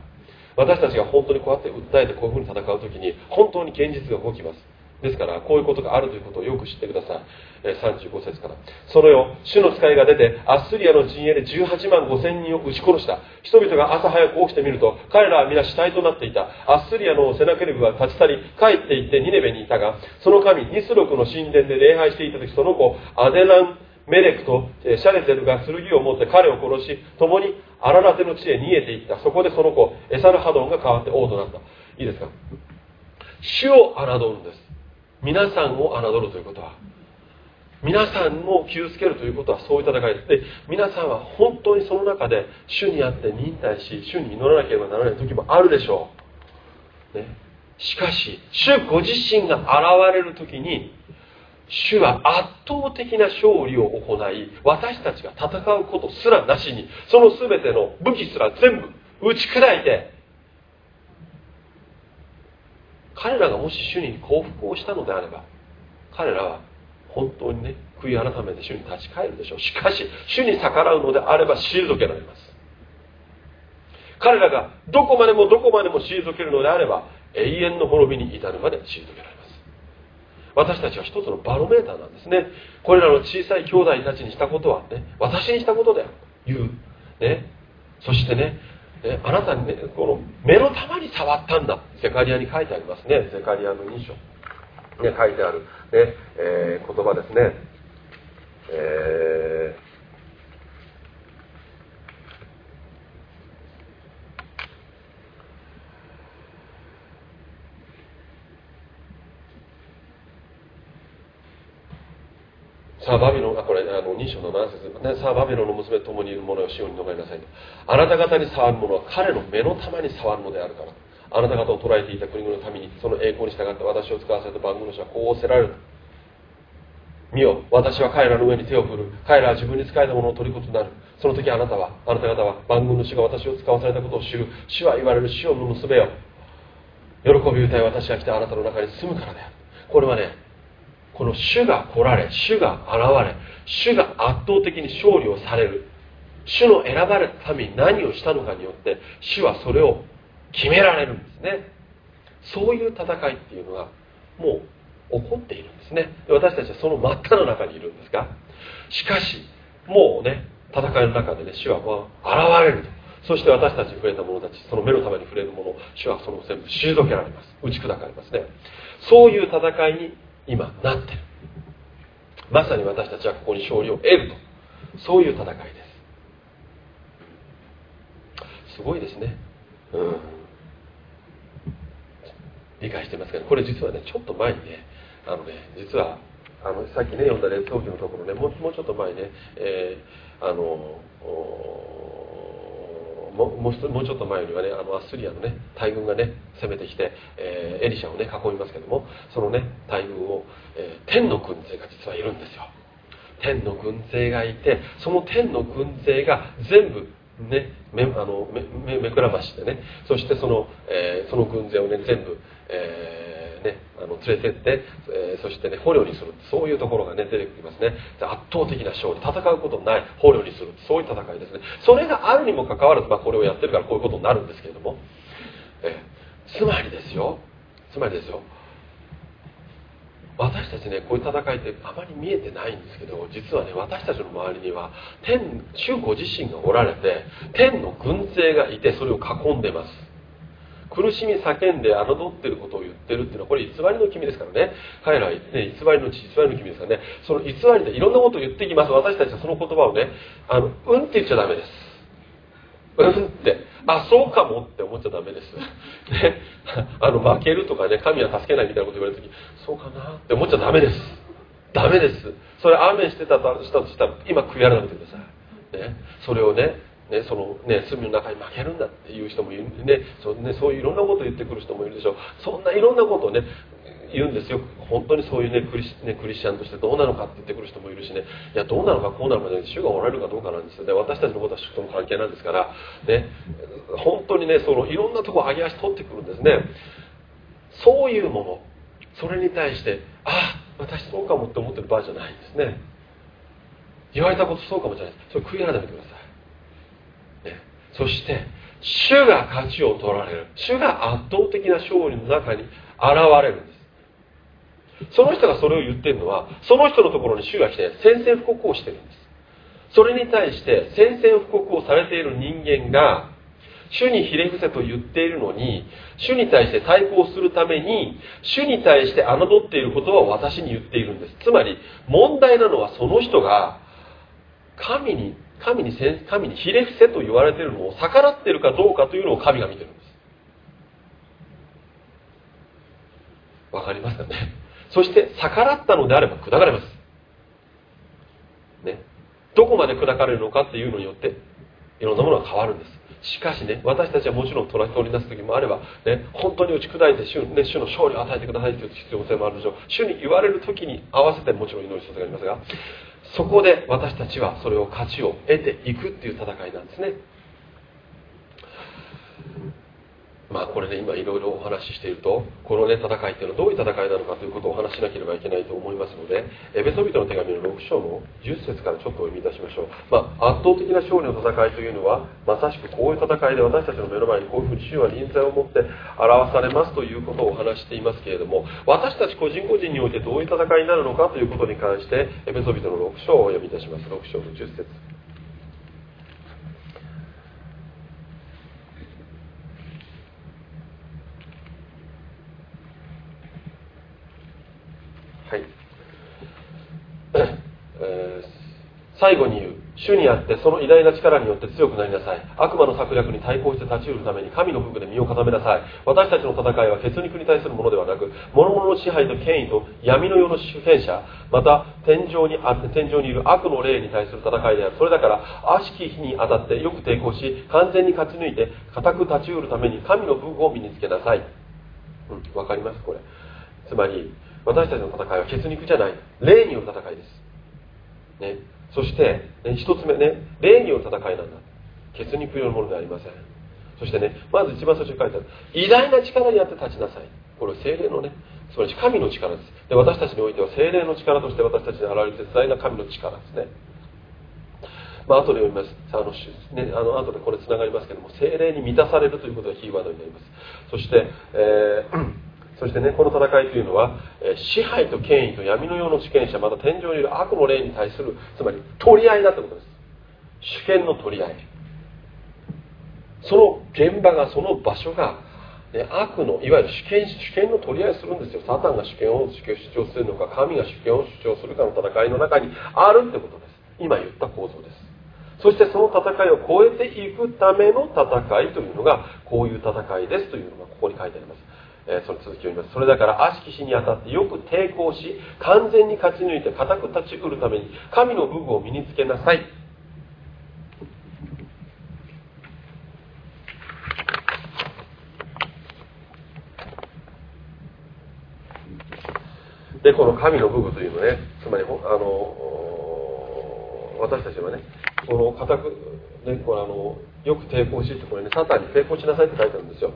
私たちが本当にこうやって訴えてこういうふうに戦う時に、本当に現実が動きます。ですから、こういうことがあるということをよく知ってください。35節から。そのよ、主の使いが出て、アッスリアの陣営で18万5千人を撃ち殺した。人々が朝早く起きてみると、彼らは皆死体となっていた。アッスリアのセナケルブは立ち去り、帰って行ってニネベにいたが、その神、ニスロクの神殿で礼拝していた時、その子、アデラン、メレクとシャレゼルが剣を持って彼を殺し、共にアララテの地へ逃げていった。そこでその子、エサルハドンが変わって王となった。いいですか？主を侮るんです。皆さんを侮るということは皆さんも傷つけるということはそういう戦いです。で皆さんは本当にその中で主にあって忍耐し主に祈らなければならない時もあるでしょう、ね、しかし主ご自身が現れる時に主は圧倒的な勝利を行い私たちが戦うことすらなしにその全ての武器すら全部打ち砕いて彼らがもし主に降伏をしたのであれば彼らは本当にね悔い改めて主に立ち返るでしょう。しかし主に逆らうのであれば退けられます。彼らがどこまでもどこまでも退けるのであれば永遠の滅びに至るまで退けられます。私たちは一つのバロメーターなんですね。これらの小さい兄弟たちにしたことはね私にしたことだよ。という。ね。そしてねね、あなたにね、この目の玉に触ったんだ。ゼカリアに書いてありますね。ゼカリアの2章。ね、書いてある、ねえー、言葉ですね。えーさあバビロンあこれあの2章の7節、ね、さあバビロンの娘と共にいる者をシオンに逃れなさいとあなた方に触る者は彼の目の玉に触るのであるからあなた方を捉えていた国々のためにその栄光に従って私を使わせた番組の人はこう仰せられる。見よ私は彼らの上に手を振る。彼らは自分に仕えたものを取ることなる。その時あなたはあなた方は番組の主が私を使わされたことを知る。主は言われるシオンの娘よ。喜び歌い私が来たあなたの中に住むからである。これはねこの主が来られ主が現れ主が圧倒的に勝利をされる。主の選ばれた民に何をしたのかによって主はそれを決められるんですね。そういう戦いっていうのがもう起こっているんですね。私たちはその真っ只中にいるんですがしかしもうね戦いの中でね主はこう現れると。そして私たちに触れた者たちその目のために触れる者主はその全部退けられます。打ち砕かれますね。そういう戦いに今なってる。まさに私たちはここに勝利を得ると。そういう戦いです。すごいですね。うん。理解してますかねこれ実はねちょっと前にねあのね実はあのさっきね読んだ列王記のところねもうもうちょっと前ね、えー、あのももうちょっと前にはねあのアスリアのね大軍がね攻めてきて、えー、エリシャをね囲みますけどもそのね大軍を、えー、天の軍勢が実はいるんですよ。天の軍勢がいてその天の軍勢が全部ねめあのめめくらましてねそしてその,、えー、その軍勢をね全部、えーね、あの連れてって、えー、そしてね捕虜にするそういうところがね出てきますね。圧倒的な勝利。戦うことない捕虜にするそういう戦いですね。それがあるにもかかわらず、まあ、これをやってるからこういうことになるんですけれども、えー、つまりですよ。つまりですよ。私たちねこういう戦いってあまり見えてないんですけど実はね私たちの周りには天主ご自身がおられて天の軍勢がいてそれを囲んでます。苦しみ叫んで侮ってることを言ってるっていうのはこれ偽りの君ですからね。彼らは、ね、偽りの地偽りの君ですからね。その偽りでいろんなことを言ってきます。私たちはその言葉をねあのうんって言っちゃダメです。うんって。あそうかもって思っちゃダメです、(laughs) ね、(laughs) あの負けるとかね神は助けないみたいなこと言われる時そうかなって思っちゃダメです。ダメです。それアーメンしてたとしたとしたら今悔やらないでください、ね、それをねね、そのね、罪の中に負けるんだっていう人もいるねそうねそういういろんなことを言ってくる人もいるでしょう。そんないろんなことをね言うんですよ。本当にそういうねクリス,、ね、クリスチャンとしてどうなのかって言ってくる人もいるしね。いやどうなのかこうなのかね主がおられるかどうかなんですよ。ね私たちのことは主との関係なんですからね。本当にねそのいろんなとこ上げ足取ってくるんですね。そういうものそれに対してああ私そうかもって思ってる場合じゃないんですね。言われたことそうかもしれない。それ悔い改めてください。そして主が勝ちを取られる。主が圧倒的な勝利の中に現れるんです。その人がそれを言っているのはその人のところに主が来て宣戦布告をしてるんです。それに対して宣戦布告をされている人間が主にひれ伏せと言っているのに主に対して対抗するために主に対して侮っていることは私に言っているんです。つまり問題なのはその人が神に神に神にひれ伏せと言われているのを逆らっているかどうかというのを神が見てるんです。わかりますかね？そして逆らったのであれば砕かれます。ね？どこまで砕かれるのかっていうのによっていろんなものが変わるんです。しかしね私たちはもちろん取り出す時もあれば、ね、本当に打ち砕いて主,、ね、主の勝利を与えてくださいという必要性もあるでしょう。主に言われる時に合わせてもちろん祈り一つがありますがそこで私たちはそれを価値を得ていくっていう戦いなんですね。まあこれね今いろいろお話ししているとこのね戦いっていうのはどういう戦いなのかということをお話しなければいけないと思いますのでエベソビトの手紙の6章の10節からちょっとお読みいたしましょう、まあ、圧倒的な勝利の戦いというのはまさしくこういう戦いで私たちの目の前にこういうふうに主は臨在を持って表されますということをお話していますけれども私たち個人個人においてどういう戦いになるのかということに関してエベソビトの6章をお読みいたします。6章の10節。最後に言う。主にあってその偉大な力によって強くなりなさい。悪魔の策略に対抗して立ち得るために神の武具で身を固めなさい。私たちの戦いは血肉に対するものではなく諸々の支配と権威と闇の世の主権者また天井にあ天井にいる悪の霊に対する戦いである。それだから悪しき日に当たってよく抵抗し完全に勝ち抜いて固く立ち得るために神の武具を身につけなさい。うん、分かります？これ。つまり私たちの戦いは血肉じゃない。霊による戦いです、ね、そして、ね、一つ目ね霊による戦いなんだ。血肉よるものではありません。そしてねまず一番最初に書いてある偉大な力にあって立ちなさい。これは精霊のねつまり神の力です。で私たちにおいては精霊の力として私たちに現れる絶大な神の力ですね。まあ後で読みます。あの、ね、あの後でこれつながりますけども精霊に満たされるということがキーワードになります。そして、えーそしてねこの戦いというのは、え支配と権威と闇の世の主権者また天井にいる悪の霊に対するつまり取り合いだということです。主権の取り合い。その現場がその場所が、ね、悪のいわゆる主権主権の取り合いするんですよ。サタンが主権を主張するのか神が主権を主張するかの戦いの中にあるってことです。今言った構造です。そしてその戦いを超えていくための戦いというのがこういう戦いですというのがここに書いてあります。えその続きを言います。それだから悪しき死にあたってよく抵抗し完全に勝ち抜いて固く立ちうるために神の武具を身につけなさい。でこの神の武具というのねつまりあの私たちはねこの固く、ね、これあのよく抵抗しってこれねサタンに抵抗しなさいって書いてあるんですよ、ね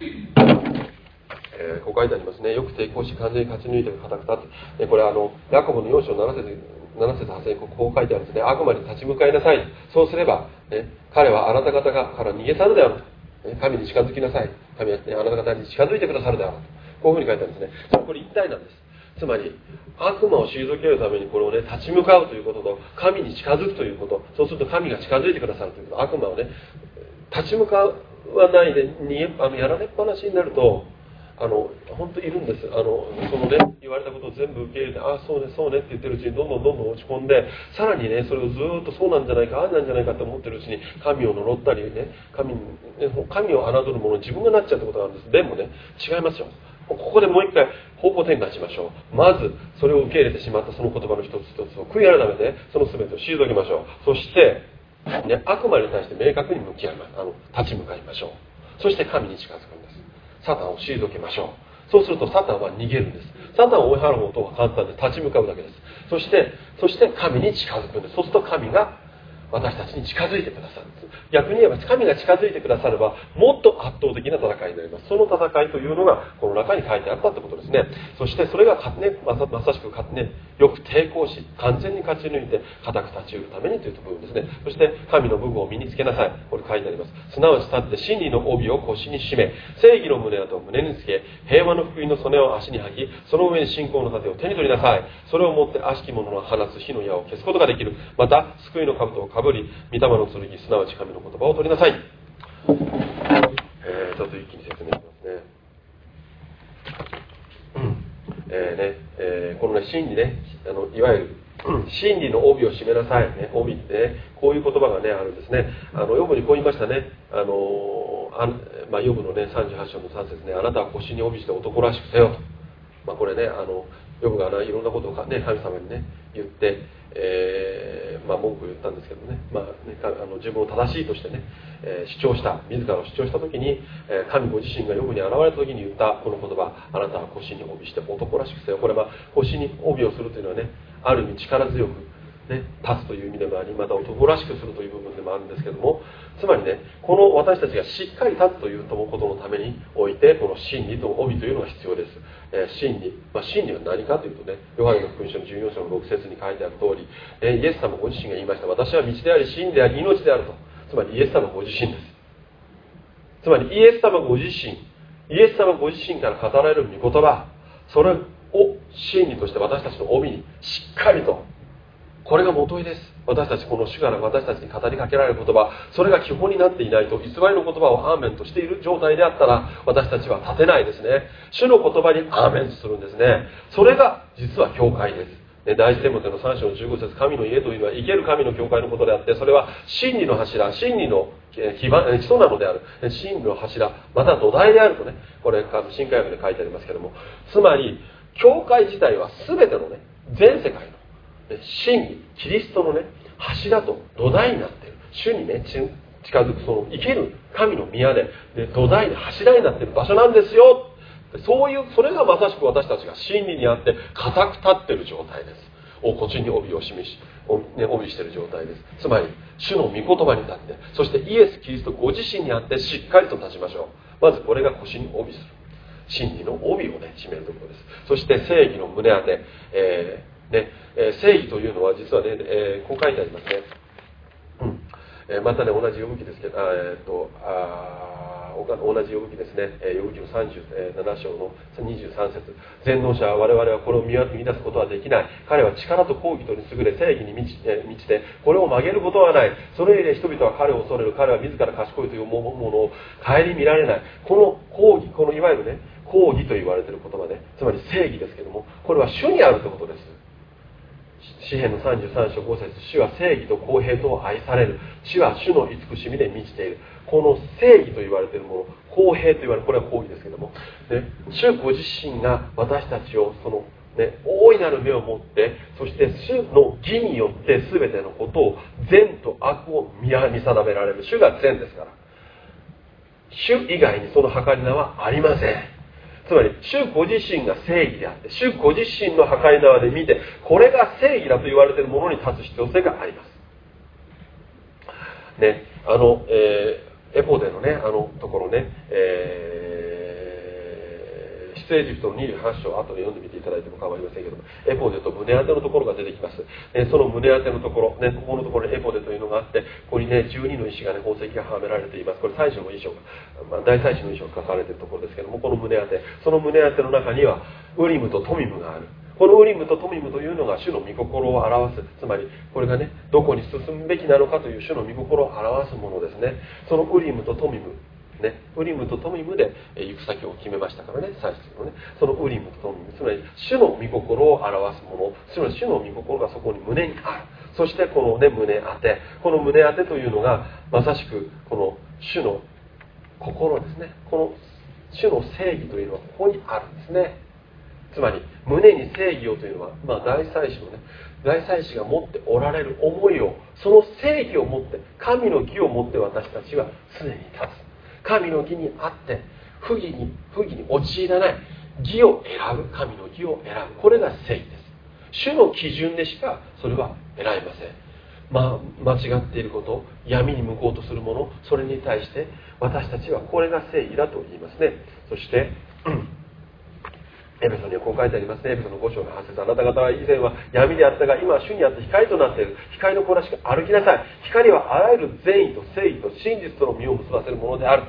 えー、こう書いてありますね。よく抵抗し完全に勝ち抜いて固く立つ、ね、これあのヤコブの4章7節7節8節こう書いてあるんですね。悪魔に立ち向かいなさい。そうすれば、ね、彼はあなた方がから逃げ去るであろうと、ね、神に近づきなさい。神は、ね、あなた方に近づいてくださるであろうと。こういうふうに書いてあるんですね。これ一体なんです。つまり悪魔を退けるためにこれをね立ち向かうということと神に近づくということ。そうすると神が近づいてくださるということ。悪魔をね立ち向かうわないでにあのやられっぱなしになるとあの本当いるんです。あのそのね言われたことを全部受け入れてああそうねそうねって言ってるうちにどんどんどんどん落ち込んでさらにねそれをずっとそうなんじゃないかああなんじゃないかって思ってるうちに神を呪ったりね神神を侮る者に自分がなっちゃうってことなんです。でもね違いますよ。ここでもう一回方向転換しましょう。まずそれを受け入れてしまったその言葉の一つ一つを悔い改めてその全てを退きましょう。そして、ね、悪魔に対して明確に向き合いますあの立ち向かいましょう。そして神に近づくんです。サタンを退けましょう。そうするとサタンは逃げるんです。サタンを追い払うことは簡単で立ち向かうだけです。そしてそして神に近づくんです。そうすると神が私たちに近づいてくださる逆に言えば神が近づいてくださればもっと圧倒的な戦いになります。その戦いというのがこの中に書いてあったってことですね。そしてそれがね、まさまさしくね、よく抵抗し完全に勝ち抜いて固く立ち得るためにという部分ですね。そして神の武具を身につけなさい。これ書いてあります。すなわち立って真理の帯を腰に締め正義の胸などを胸につけ平和の福音の曽根を足に履きその上に信仰の盾を手に取りなさい。それをもって悪しき者の放つ火の矢を消すことができる。また救いの兜をかぶり御霊の剣すなわち神の言葉を取りなさい、えー、ちょっと一気に説明しますね。うん。えーねえー、このね真理ねあのいわゆる真理の帯を締めなさい、ね、帯ってねこういう言葉がねあるんですね。あのヨブにこう言いましたね。あのあ、まあ、ヨブのね38章の3節ねあなたは腰に帯して男らしくせよと、まあ、これねあのヨブがいろんなことを、ね、神様にね言ってえー、まあ、文句を言ったんですけどね,、まあね、あの自分を正しいとしてね、えー、主張した自らを主張した時に、えー、神ご自身がヨブに現れた時に言ったこの言葉あなたは腰に帯びして男らしくせよ。これは腰に帯をするというのはねある意味力強くね、立つという意味でもありまた男らしくするという部分でもあるんですけどもつまりねこの私たちがしっかり立つというとことのためにおいてこの真理と帯というのが必要です、えー、真理、まあ、真理は何かというとねヨハネの福音書の14章の6節に書いてある通り、えー、イエス様ご自身が言いました。私は道であり真であり命であると。つまりイエス様ご自身です。つまりイエス様ご自身イエス様ご自身から語られる御言葉それを真理として私たちの帯にしっかりとこれが元いです。私たちこの主から私たちに語りかけられる言葉。それが基本になっていないと偽りの言葉をアーメンとしている状態であったら私たちは立てないですね。主の言葉にアーメンとするんですね。それが実は教会です。第一テモテの3章の15節神の家というのは生ける神の教会のことであってそれは真理の柱真理の基盤基礎なのである。真理の柱また土台であるとねこれ新科学で書いてありますけども。つまり教会自体は全てのね全世界の真理キリストのね柱と土台になっている。主にね近づくその生ける神の宮でで土台で柱になっている場所なんですよ。そういうそれがまさしく私たちが真理にあって固く立ってる状態です。おこちに帯を示し、ね、帯してる状態です。つまり主の御言葉に立ってそしてイエス・キリストご自身にあってしっかりと立ちましょう。まずこれが腰に帯する。真理の帯をね締めるところです。そして正義の胸当て、えーねえー、正義というのは実はね、えー、こう書いてありますね、うん。えー、またね同じ呼ぶ記ですけどあえー、っとあ同じ呼ぶ記ですね、呼ぶ記の37章の23節。全能者は我々はこれを見出すことはできない。彼は力と抗議とに優れ正義に満ちえ満ちてこれを曲げることはない。それゆえ人々は彼を恐れる。彼は自ら賢いというものを顧みられない。この抗議このいわゆるね抗議と言われている言葉ね。つまり正義ですけどもこれは主にあるということです。詩篇の33章5節主は正義と公平と愛される。主は主の慈しみで満ちている。この正義と言われているもの公平と言われる。これは公義ですけども、ね、主ご自身が私たちをその、ね、大いなる目を持ってそして主の義によって全てのことを善と悪を見定められる。主が善ですから。主以外にその計り名はありません。つまり主ご自身が正義であって主ご自身の破壊縄で見てこれが正義だと言われているものに立つ必要性があります。ねあの、えエポデのね、あのところね、えー、出エジプトの28章、後で読んでみていただいても構いませんけども、エポデと胸当てのところが出てきます。えその胸当てのところ、ね、ここのところにエポデというのがあって、ここにね、12の石がね、宝石がはめられています。これ、最初の衣装が、まあ、大祭司の衣装が書かれているところですけども、この胸当て、その胸当ての中には、ウリムとトミムがある。このウリムとトミムというのが主の御心を表すつまりこれがねどこに進むべきなのかという主の御心を表すものですねそのウリムとトミムね、ウリムとトミムで行く先を決めましたからね、最初のね、そのウリムとトミム、つまり主の御心を表すもの、つまり主の御心がそこに胸にある。そしてこのね、胸当て、この胸当てというのが、まさしくこの主の心ですね。この主の正義というのはここにあるんですね。つまり胸に正義をというのは、まあ、大祭司のね大祭司が持っておられる思いをその正義を持って神の義を持って私たちは常に立つ神の義にあって不義に不義に陥らない。義を選ぶ。神の義を選ぶ。これが正義です。主の基準でしかそれは選べません。まあ、間違っていること闇に向こうとするものそれに対して私たちはこれが正義だと言いますね。そして、エペソにはこう書いてありますね。エペソの5章の8節あなた方は以前は闇であったが、今は主にあって光となっている。光の子らしく歩きなさい。光はあらゆる善意と正義と真実との実を結ばせるものであると。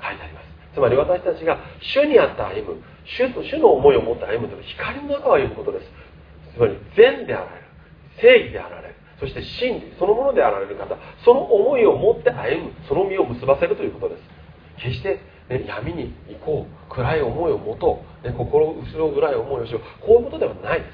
書いてあります。つまり私たちが主にあって歩む、主と主の思いを持って歩むというのは光の中を歩むことです。つまり善であられる。正義であられる。そして真理そのものであられる方、その思いを持って歩む、その実を結ばせるということです。決してね、闇に行こう暗い思いを持とう、ね、心後ろ暗い思いをしよう。こういうことではないで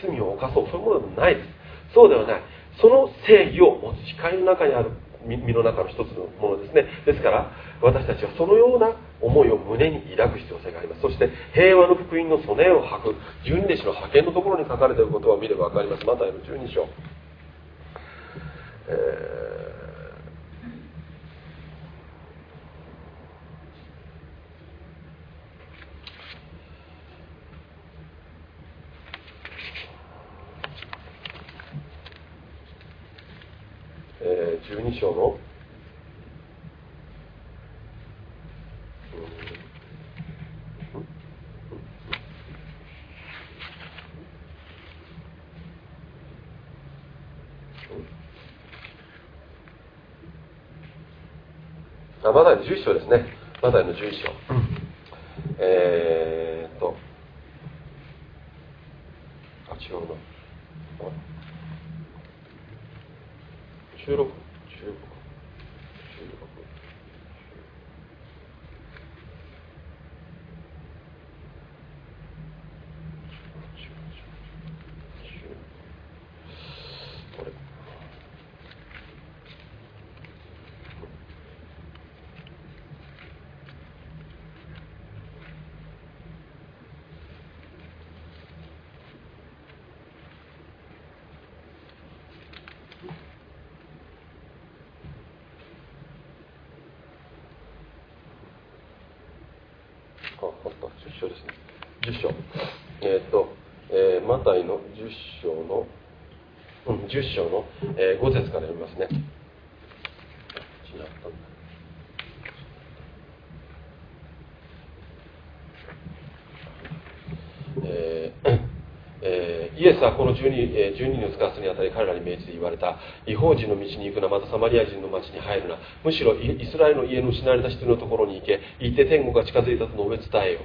す。罪を犯そう。そういうものでもないです。そうではない。その正義を持つ光の中にある身の中の一つのものですね。ですから私たちはそのような思いを胸に抱く必要性があります。そして平和の福音の曽根を吐く十二弟子の派遣のところに書かれていることを見れば分かります。またの十二章、えーえー、12章の、あマタイの11章ですね。マタイの11章。えー、っと、あ、違うな。収録収録収録収10章ですね10章えー、っと、えー、マタイの10章の、うん、10章の、えー、5節から読みますねえーえー、イエスはこの 12, え、12人を使わすにあたり彼らに命じて言われた違法人の道に行くなまたサマリア人の町に入るな。むしろイスラエルの家の失われた人のところに行け行って天国が近づいたと述べ伝えよ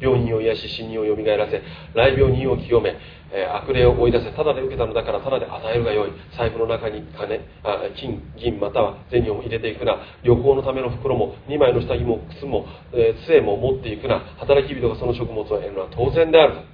病人を癒し死人をよみがえらせ来病人を清め、え、悪霊を追い出せただで受けたのだからただで与えるがよい。財布の中に金あ金銀または銭を入れていくな。旅行のための袋も2枚の下着も靴も、えー、杖も持っていくな。働き人がその食物を得るのは当然である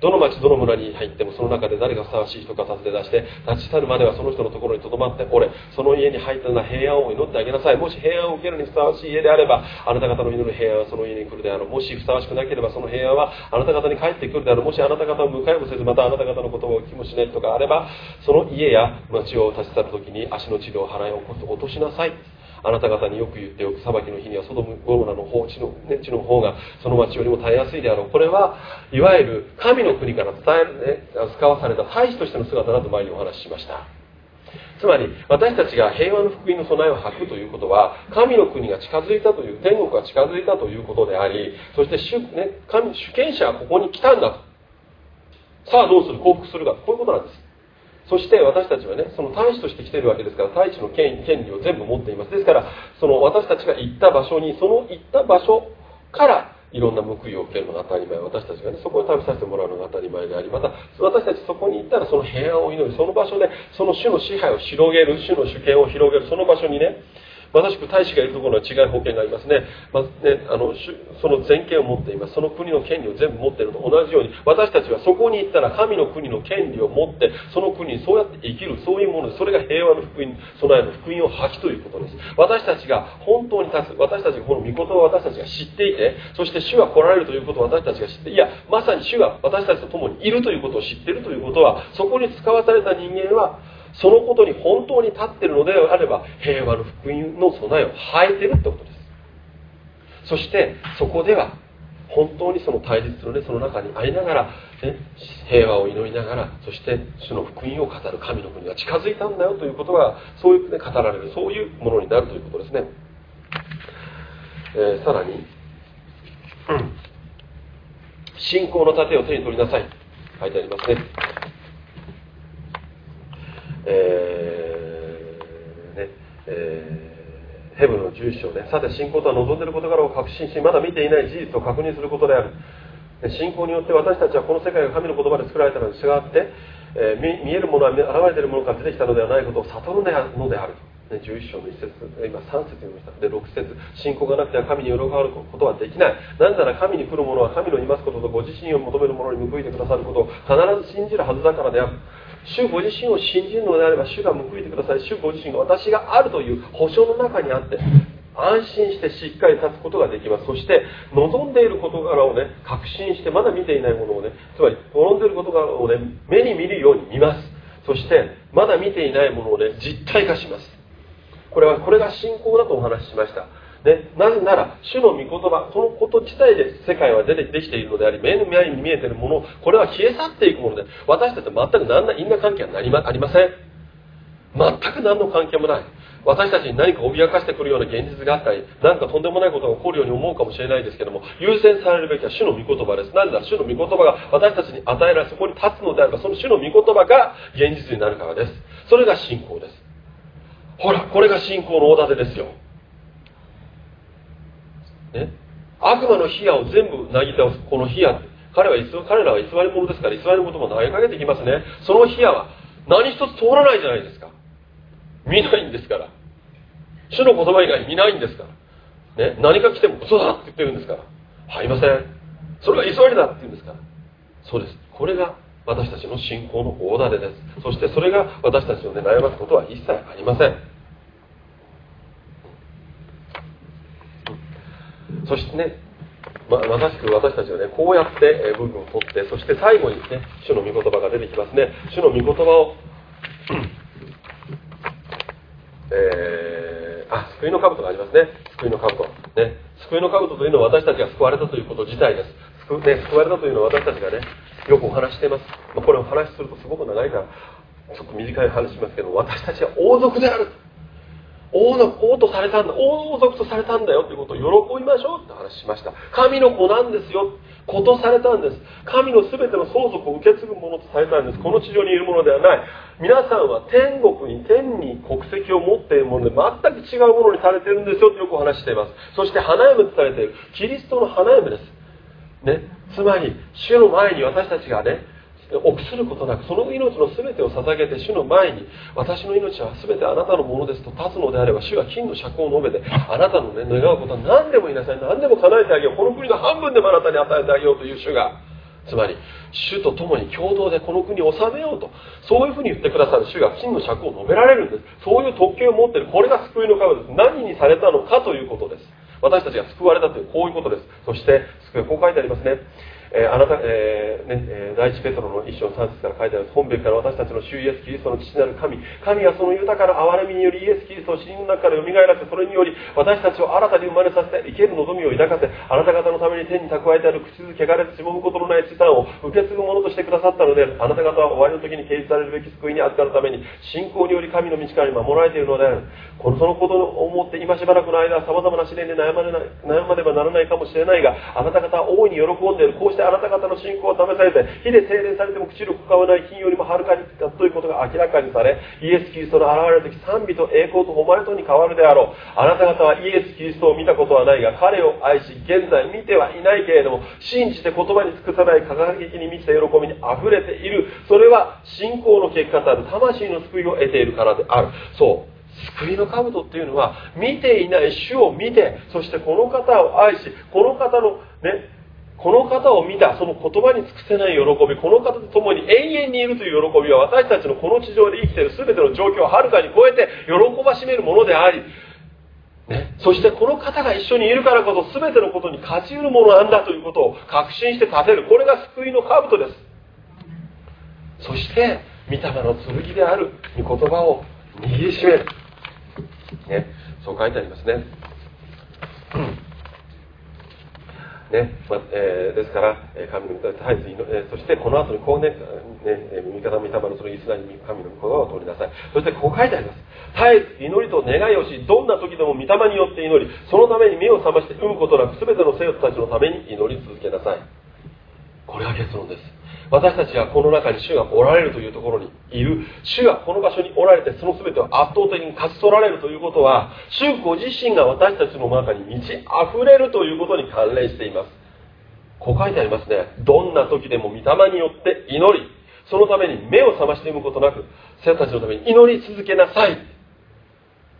どの町どの村に入ってもその中で誰がふさわしい人か尋ね出して立ち去るまではその人のところにとどまっておれその家に入ったのは平安を祈ってあげなさい。もし平安を受けるにふさわしい家であればあなた方の祈る平安はその家に来るであろう。もしふさわしくなければその平安はあなた方に帰ってくるであろう。もしあなた方を迎えもせずまたあなた方の言葉を聞きもしないとかあればその家や町を立ち去る時に足の治療を払い起こす落としなさい。あなた方によく言っておく裁きの日にはソドム・ゴモラの方地の,、ね、地の方がその町よりも耐えやすいであろう。これはいわゆる神の国から伝え、ね、使わされた大使としての姿だと前にお話ししました。つまり私たちが平和の福音の備えを吐くということは神の国が近づいたという天国が近づいたということでありそして主,、ね、神主権者はここに来たんだと。さあどうする降伏するか。こういうことなんです。そして私たちはねその大使として来てるわけですから大使の権利を全部持っています。ですからその私たちが行った場所にその行った場所からいろんな報いを受けるのが当たり前。私たちがねそこを食べさせてもらうのが当たり前でありまた私たちそこに行ったらその平安を祈りその場所でその種の支配を広げる種の主権を広げるその場所にねまさしく大使がいるところは違い保険がありますね,、まあ、ねあのその全権を持っています。その国の権利を全部持っているの。と同じように私たちはそこに行ったら神の国の権利を持ってその国にそうやって生きる。そういうものでそれが平和の福音備えの福音を吐きということです。私たちが本当に立つ私たちがこの御言葉を私たちが知っていてそして主が来られるということを私たちが知っていやまさに主が私たちと共にいるということを知っているということはそこに使わされた人間はそのことに本当に立っているのであれば平和の福音の備えを生えているってことです。そしてそこでは本当にその対立のねその中にありながら、ね、平和を祈りながらそして主の福音を語る神の国が近づいたんだよということがそういう、ね、語られるそういうものになるということですね、えー、さらに、うん、信仰の盾を手に取りなさい。書いてありますね。えー、ねえー、ヘブの住所でさて信仰とは望んでいる事柄を確信しまだ見ていない事実を確認することである。信仰によって私たちはこの世界が神の言葉で作られたのに従って、えー、見えるものは現れているものから出てきたのではないことを悟るのであるね、11章の1節。今3節読みました。で6節。信仰がなくては神に喜ばれることはできない。なぜなら神に来る者は神のいますこととご自身を求める者に報いてくださることを必ず信じるはずだからである。主ご自身を信じるのであれば主が報いてください。主ご自身が私があるという保証の中にあって安心してしっかり立つことができます。そして望んでいる事柄をね確信してまだ見ていないものをねつまり望んでいる事柄をね目に見るように見ます。そしてまだ見ていないものをね実体化します。これはこれが信仰だとお話ししました。ね、なぜなら主の御言葉そのこと自体で世界は出てできているのであり目の前に見えているものこれは消え去っていくもので私たちは全く何ら因果関係はなり、ま、ありません。全く何の関係もない。私たちに何か脅かしてくるような現実があったり何かとんでもないことが起こるように思うかもしれないですけども優先されるべきは主の御言葉です。なぜなら主の御言葉が私たちに与えられそこに立つのであればその主の御言葉が現実になるからです。それが信仰です。ほらこれが信仰の大盾ですよ。ね、悪魔の火矢を全部なぎ倒すこの火矢彼は彼らは偽り者ですから偽りのことも投げかけてきますね。その火矢は何一つ通らないじゃないですか。見ないんですから。主の言葉以外見ないんですから、ね、何か来ても嘘だって言ってるんですから。入りません。それが偽りだって言うんですから。そうです。これが私たちの信仰の大盾です。そしてそれが私たちを、ね、悩ますことは一切ありません。そしてね、ままさしく私たちはねこうやって部分を取ってそして最後にね主の御言葉が出てきますね。主の御言葉をえー、あ救いの兜がありますね。救いの兜。ね。救いの兜というのは私たちが救われたということ自体です。救,、ね、救われたというのは私たちがねよくお話しています、まあ、これをお話しするとすごく長いからちょっと短い話しますけど私たちは王族である王の王とされたんだ王族とされたんだよということを喜びましょうって話しました。神の子なんですよ。子とされたんです。神の全ての相続を受け継ぐものとされたんです。この地上にいるものではない。皆さんは天国に天に国籍を持っているもので全く違うものにされてるんですよとよくお話しています。そして花嫁とされている。キリストの花嫁です。ね、つまり主の前に私たちがね臆することなくその命の全てを捧げて主の前に私の命は全てあなたのものですと立つのであれば主は金の尺を述べてあなたの、ね、願うことは何でも言いなさい。何でも叶えてあげよう。この国の半分でもあなたに与えてあげようという主が。つまり主と共に共同でこの国を治めようとそういうふうに言ってくださる主が金の尺を述べられるんです。そういう特権を持っている。これが救いの神です。何にされたのかということです。私たちが救われたというこういうことです。そして救いこう書いてありますね。えー、あなた、えーね、第一ペトロの一章三節から書いてある。本編から私たちの主イエス・キリストの父なる神。神はその豊かな憐れみによりイエス・キリストを死人の中から蘇らせそれにより私たちを新たに生まれさせて生ける望みを抱かせあなた方のために天に蓄えてある口づけがれてしぼむことのない資産を受け継ぐものとしてくださったのであなた方は終わりの時に掲示されるべき救いに預かるために信仰により神の道から守られているのである。このそのことを思って今しばらくの間さまざまな試練で悩まれない悩まねばならないかもしれないがあなた方は大いに喜んでいる。こうしたてあなた方の信仰を試されて火で精錬されても口力使わない金よりもはるかにだということが明らかにされイエス・キリストの現れる時賛美と栄光と誉れとに変わるであろう。あなた方はイエス・キリストを見たことはないが彼を愛し現在見てはいないけれども信じて言葉に尽くさない輝きに満ちた喜びにあふれている。それは信仰の結果たる。魂の救いを得ているからである。そう。救いの兜っていうのは見ていない主を見てそしてこの方を愛しこの方のねこの方を見たその言葉に尽くせない喜びこの方と共に永遠にいるという喜びは私たちのこの地上で生きている全ての状況をはるかに超えて喜ばしめるものであり、ね、そしてこの方が一緒にいるからこそ全てのことに勝ち得るものなんだということを確信して立てる。これが救いの兜です。そして御霊の剣である御言葉を握りしめる、ね、そう書いてありますね。ねまえー、ですから、神の御絶えず、え、そしてこの後にこうね、ね味方の御霊のそのイスラエルに神の御言葉を取りなさい。そしてこう書いてあります。絶えず祈りと願いをし、どんな時でも御霊によって祈り、そのために目を覚まして産むことなく、全ての生徒たちのために祈り続けなさい。これが結論です。私たちがこの中に主がおられるというところにいる。主がこの場所におられてその全てを圧倒的に勝ち取られるということは主ご自身が私たちの中に満ち溢れるということに関連しています。こう書いてありますね。どんな時でも御霊によって祈り。そのために目を覚まして産むことなく生徒たちのために祈り続けなさい。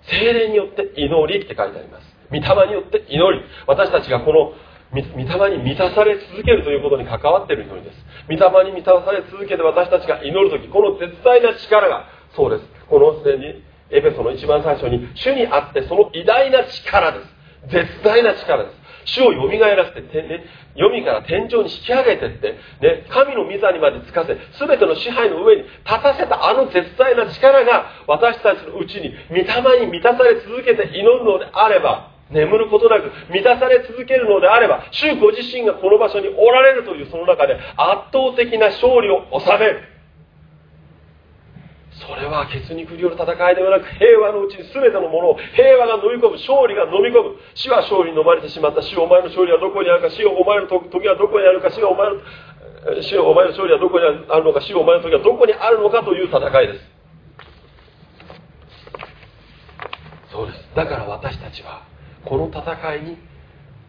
精霊によって祈りって書いてあります。御霊によって祈り。私たちがこの御霊に満たされ続けるということに関わっている祈りです。御霊に満たされ続けて私たちが祈る時この絶大な力がそうです。このすでにエペソの一番最初に主にあってその偉大な力です。絶大な力です。主を蘇らせて、ね、読みから天井に引き上げていって、ね、神の御座にまでつかせ全ての支配の上に立たせたあの絶大な力が私たちのうちに御霊に満たされ続けて祈るのであれば眠ることなく満たされ続けるのであれば主ご自身がこの場所におられるというその中で圧倒的な勝利を収める。それは血肉による戦いではなく平和のうちに全てのものを平和が飲み込む勝利が飲み込む。死は勝利に飲まれてしまった。死お前の勝利はどこにあるか死お前の時はどこにあるか死お前の死お前の勝利はどこにあるのか死お前の時はどこにあるのかという戦いです。そうです。だから私たちはこの戦いに、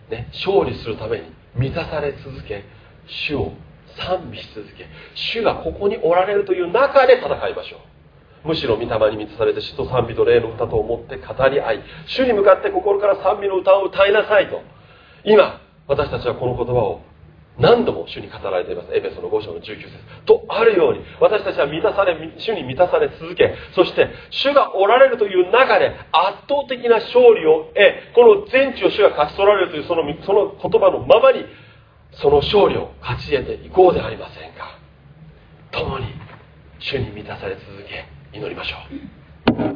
ね、勝利するために満たされ続け主を賛美し続け主がここにおられるという中で戦いましょう。むしろ御霊に満たされて主と賛美と霊の歌と思って語り合い主に向かって心から賛美の歌を歌いなさいと。今私たちはこの言葉を何度も主に語られています。エペソの5章の19節とあるように私たちは満たされ主に満たされ続けそして主がおられるという中で圧倒的な勝利を得この全地を主が勝ち取られるというそのその言葉のままにその勝利を勝ち得ていこうではありませんか。共に主に満たされ続け祈りましょう。